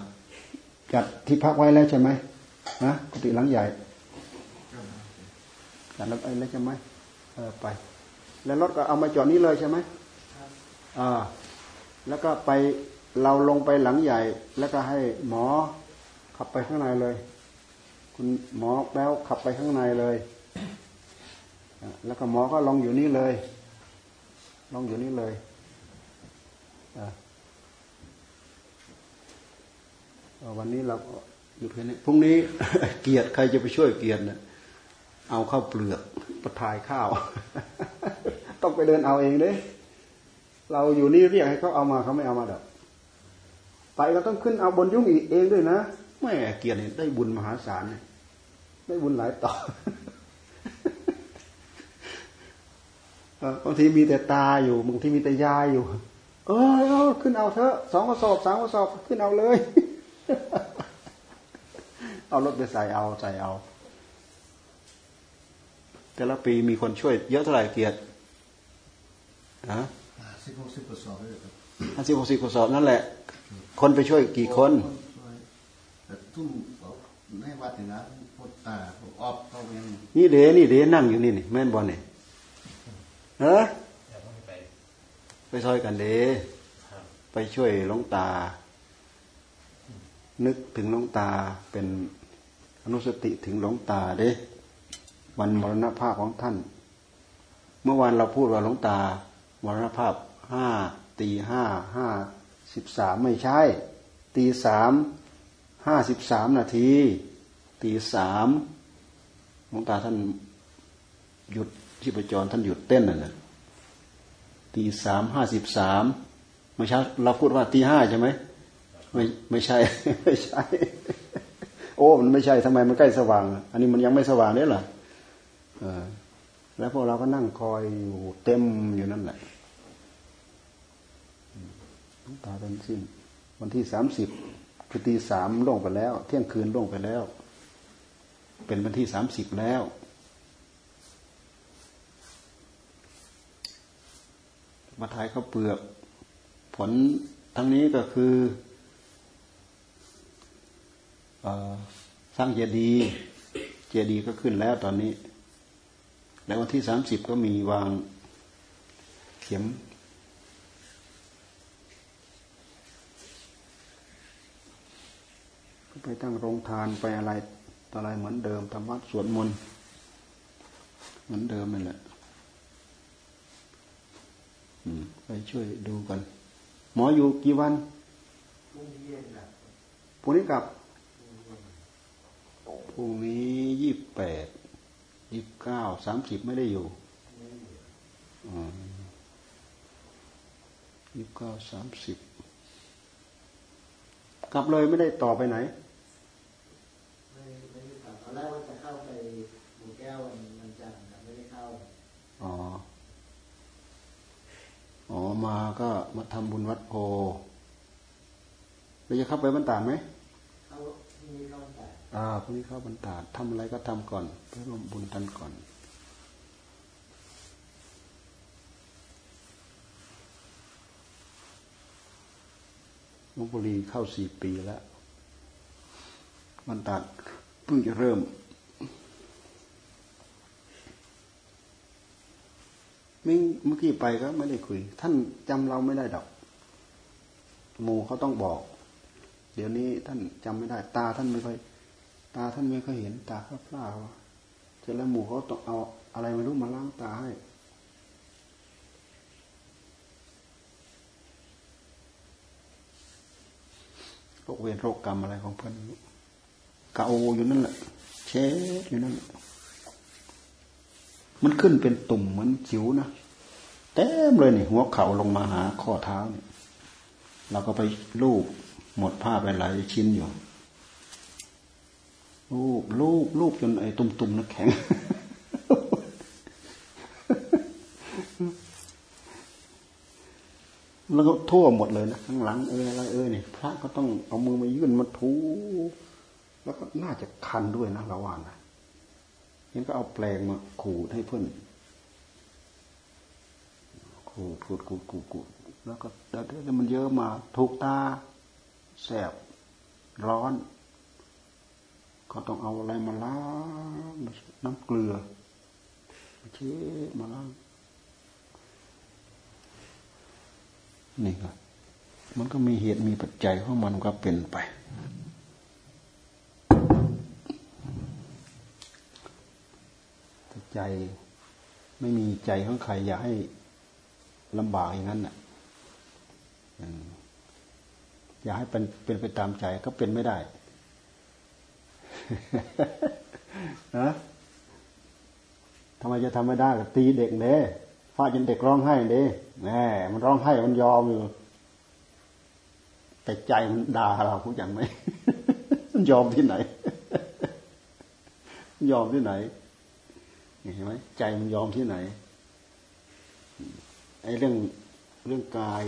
จัดที่พักไว้แล้วใช่ไหม นะกุฏิหลังใหญ่จัดรถไปแล้วใช่ไหมเออไป แล้วรถก็เอามาจอดนี้เลยใช่ไหมอ่าแล้วก็ไปเราลงไปหลังใหญ่ แล้วก็ให้หมอขับไปข้างในเลย คุณหมอแป๊วขับไปข้างในเลยแล้วก็หมอก็ลงอยู่นี่เลยลงอยู่นี่เลยวันนี้เรา อยู่แค่นี้พรุ่งนี้เกียรติใครจะไปช่วยเกียรติเนี่ยเอาข้าวเปลือกประทายข้าว ต้องไปเดินเอาเองเด้เราอยู่นี่เรียกให้เขาเอามาเขาไม่เอามาดอกไปก็ต้องขึ้นเอาบนยุ่งอีกเองด้วยนะแม่เกียรติได้บุญมหาศาลได้บุญหลายต่อบางทีมีแต่ตาอยู่บางทีมีแต่ยายอยู่ เออขึ้นเอาเถอะสองกระสอบสามกระสอบขึ้นเอาเลย เอารถไปใส่เอาใส่เอา แต่ละปีมีคนช่วยเยอะเท่าไหร่เกียรติฮะสิบหกสิบกระสอบเลยครับห้าสิบหกสิบกระสอบนั่นแหละ คนไปช่วยกี่คนทุ่มในวัดนี่นะพดตาออบเขาเองนี่เดนี่เดนั่งอยู่นี่นี่แม่นบอลนี่เออไปซอยกันเดไปช่วยหลวงตา นึกถึงหลวงตาเป็น อนุสติถึงหลวงตาเด้ วันมรณภาพของท่าน เมื่อวานเราพูดว่าหลวงตามรณภาพห้าตีห้าห้าสิบสามไม่ใช่ ตีสามห้าสิบสามนาที ตีสามหลวงตาท่านหยุดที่ประจรท่านหยุดเต้นน่ะตีสามห้าสิบสามเมื่อเช้าเราพูดว่าตีห้าใช่ไหมไม่ไม่ใช่ไม่ใช่ โอ้มันไม่ใช่ทำไมมันใกล้สว่าง อันนี้มันยังไม่สว่างเนี่ยหรอแล้วพวกเราก็นั่งคอยอยู่เต็มอยู่นั่นแหละตาเป็นสิ้น วันที่สามสิบคือตีสามล่วงไปแล้ว เที่ยงคืนล่วงไปแล้ว เป็นวันที่สามสิบแล้วมาทายเขาเปลือก ผลทั้งนี้ก็คือ สร้างเจดีย์เจดีย์ก็ขึ้นแล้วตอนนี้ แล้ววันที่สามสิบก็มีวางเข็มก็ไปตั้งโรงทานไปอะไรต่ออะไรเหมือนเดิมทำวัดสวดมนต์เหมือนเดิมนั่นแหละไปช่วยดูกัน หมออยู่กี่วันพรุ่งนี้กลับ พรุ่งนี้ยี่บแปดยี่บเก้าสามสิบไม่ได้อยู่ยี่บเก้าสามสิบกลับเลยไม่ได้ต่อไปไหนไม่ไม่ได้กลับตอนแรกว่าจะเข้าไปหมู่แก้วมันจันทร์ไม่ได้เข้าอ๋ออ๋อมาก็มาทำบุญวัดโพเราจะเข้าไปบรรดาไหม อ่าพรุ่งนี้เข้าบรรดาทำอะไรก็ทำก่อนเพื่อร่วมบุญกันก่อนลวงปุรีเข้าสี่ปีแล้ว มันตัดเพิ่งจะเริ่มเมื่อกี้ไปก็ไม่ได้คุย ท่านจำเราไม่ได้ดอกหมูเขาต้องบอก เดี๋ยวนี้ท่านจำไม่ได้ ตาท่านไม่ค่อย ตาท่านไม่เคยเห็นตาเขาพลาดเสร็จแล้วหมู่เขาต้องเอาอะไรไม่รู้มาล้างตาให้โรคเวรโรคกรรมอะไรของเพื่อนเกาอยู่นั่นแหละเช็ดอยู่นั่นมันขึ้นเป็นตุ่มเหมือนจิ๋วนะเต็มเลยนี่หัวเข่าลงมาหาข้อเท้าเนี่ยเราก็ไปลูบหมดผ้าไปหลายชิ้นอยู่ ลูบลูบลูบจนไอ้ตุ่มๆนักแข็ง แล้วก็ทั่วหมดเลยนะข้างหลังเอออะไรเออเนี่ยพระก็ต้องเอามือมายื่นมาทูแล้วก็น่าจะคันด้วยนะเราว่างนะเห็นก็เอาแปลงมาขูดให้เพื่อนขูดขูดขูดขูดขูดแล้วก็เดี๋ยวมันเยอะมาถูกตาแสบร้อน ก็ต้องเอาอะไรมาล้างน้ำเกลือเช็ดมาล้างนี่ก็มันก็มีเหตุมีปัจจัยของมันก็เป็นไป ใจไม่มีใจของใครอยากให้ลำบากอย่างนั้นน่ะอยากให้เป็นเป็นไปตามใจก็เป็นไม่ได้ นะทำไมจะทำไม่ได้ก็ตีเด็กเด้ฟาดจนเด็กร้องไห้เด้แหมมันร้องไห้มันยอมอยู่แต่ใจมันด่าเราผู้อย่างไหมมันยอมที่ไหน ยอมที่ไหนเห็นไหมใจมันยอมที่ไหนไอ้เรื่องเรื่องกาย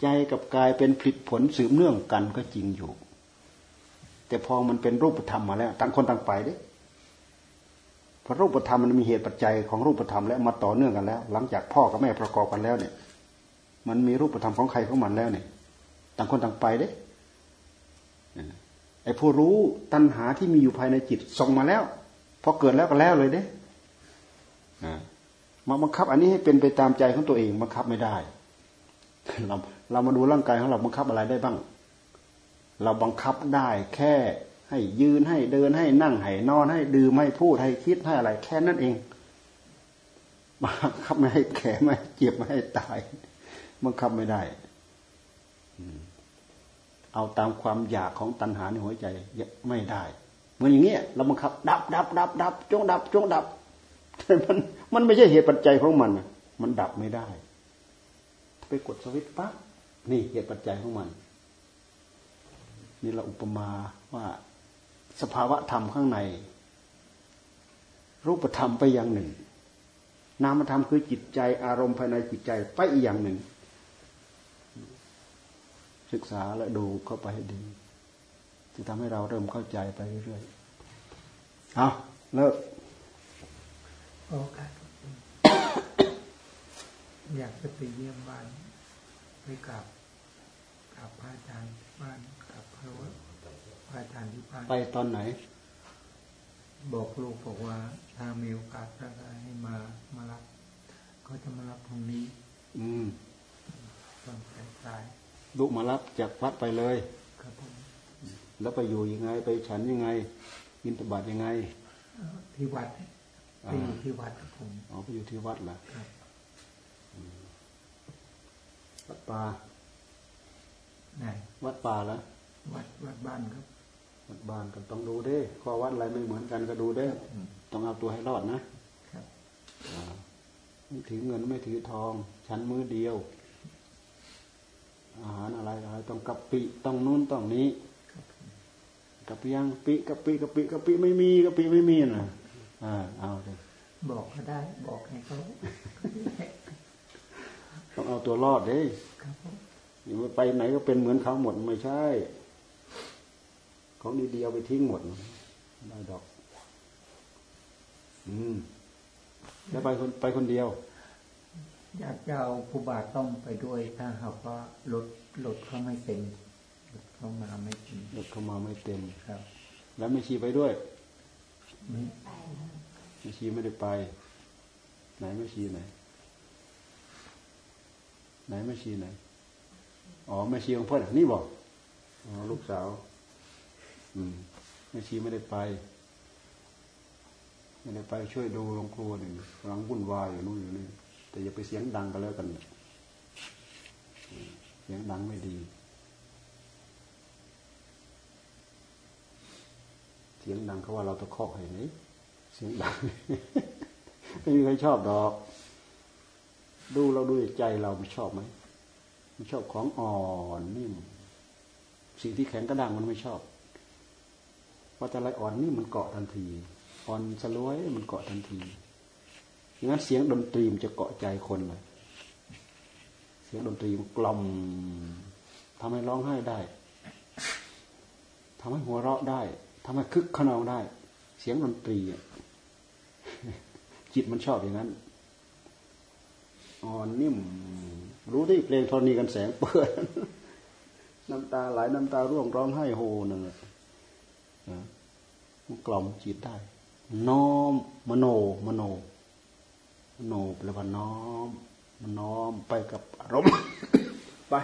ใจกับกายเป็นผลิตผลสืบเนื่องกันก็จริงอยู่ แต่พอมันเป็นรูปธรรมมาแล้วต่างคนต่างไปดิพอรูปธรรมมันมีเหตุปัจจัยของรูปธรรมแล้วมาต่อเนื่องกันแล้ว หลังจากพ่อกับแม่ประกอบกันแล้วเนี่ย มันมีรูปธรรมของใครของมันแล้วเนี่ย ต่างคนต่างไปเด้ไอ้ผู้รู้ตัณหาที่มีอยู่ภายในจิตส่งมาแล้วพอเกิดแล้วก็แล้วเลยเด้มาบังคับ อันนี้ให้เป็นไปตามใจของตัวเองบังคับไม่ได้เราเรามาดูร่างกายของเราบังคับอะไรได้บ้าง เราบังคับได้แค่ให้ยืนให้เดินให้นั่งให้นอนให้ดื่มให้พูดให้คิดให้อะไร แค่นั้นเอง บังคับไม่ให้แก่ไม่ให้เจ็บไม่ให้ตาย บังคับไม่ได้เอาตามความอยากของตัณหาในหัวใจไม่ได้เหมือนอย่างเงี้ยเราบังคับ ดับดับดับดับจงดับจงดับแต่มันมันไม่ใช่เหตุปัจจัยของมันมันดับไม่ได้ ไปกดสวิตช์ปั๊บนี่เหตุปัจจัยของมัน นี่เราอุปมาว่าสภาวะธรรมข้างใน รูปธรรมไปอย่างหนึ่ง นามธรรมคือจิตใจอารมณ์ภายในจิตใจไปอีกอย่างหนึ่ง ศึกษาและดูเข้าไปให้ดี จะทำให้เราเริ่มเข้าใจไปเรื่อยๆเอาเลิกโอกาสอยากจะไปเยี่ยมบ้านไปกราบกราบพระอาจารย์บ้าน กราบพระวัดพระอาจารย์ที่บ้านไปตอนไหน บอกลูกบอกว่า ถ้ามีโอกาสก็ให้มามารับก็จะมารับตรงนี้ อืมตอนสายลูกมารับจากวัดไปเลยครับผมแล้วไปอยู่ยังไง ไปฉันยังไงยินตบาทยังไงที่วัดไปอยู่ที่วัดครับผมอ๋อไปอยู่ที่วัดเหรอครับวัดป่าไหนวัดป่าแล้ว วัดวัดบ้านครับวัดบ้านก็ต้องดูด้ข้อวัดอะไรไม่เหมือนกันก็ดูด้ต้องเอาตัวให้รอดนะครับไม่ถือเงินไม่ถือทอง ชั้นมือเดียว อาหารอะไรอะไรต้องกะปิต้องนู้นต้องนี้กะปิยังปิกะปิกะปิกะปิไม่มีกะปิไม่มีนะอ่าเอาเลยบอกก็ได้ บอกให้เขาต้องเอาตัวรอดเด้อย่าไปไหนก็เป็นเหมือนเขาหมดไม่ใช่ ของดีๆเอาไปทิ้งหมดได้ดอก อืมแล้วไปคนไปคนเดียว อยากจะเอาผู้บาทต้องไปด้วย ถ้าหากว่ารถรถเขาไม่เต็มรถเข้ามาไม่เต็มรถเข้ามาไม่เต็มครับ แล้วไม่ชีไปด้วยไม่ไม่ชีไม่ได้ไป ไหนไม่ชีไหน ไหนไม่ชีไหนอ๋อไม่ชีของเพื่อนนี่บอกอ๋อลูกสาว อืมไม่ชีไม่ได้ไป ไม่ได้ไปช่วยดูโรงครัวหนึ่งกำลังวุ่นวายอยู่นู่นอยู่นี่แต่อย่าไปเสียงดังกันแล้วกัน เสียงดังไม่ดี เสียงดังเขาว่าเราตะคอกให้ไหมเสียงดังไม่มีใครชอบดอก ดูเราดูใจเราไม่ชอบไหมไมันชอบของอ่อนนิ่มสิ่งที่แข็งกระด้างมันไม่ชอบ อแต่อะไรอ่อนนี่มันเกาะทันที อ่อนสลวยมันเกาะทันทีงั้นเสียงดนตรีมันจะเกาะใจคนเลย เสียงดนตรีมันกล่อมทำให้ร้องไห้ได้ทำให้หัวเราะได้ทำให้คึกขนองได้ เสียงดนตรีจิตมันชอบอย่างนั้น อ่อนนิ่ม รู้ที่เพลงธรณีกันแสงเปิด น้ำตาไหลน้ำตาร่วงร้องไห้โฮนั่นแหละ มันกล่อมจิตได้ น้อมมโนมโน มโนแปลว่าน้อม มันน้อมไปกับอารมณ์ไป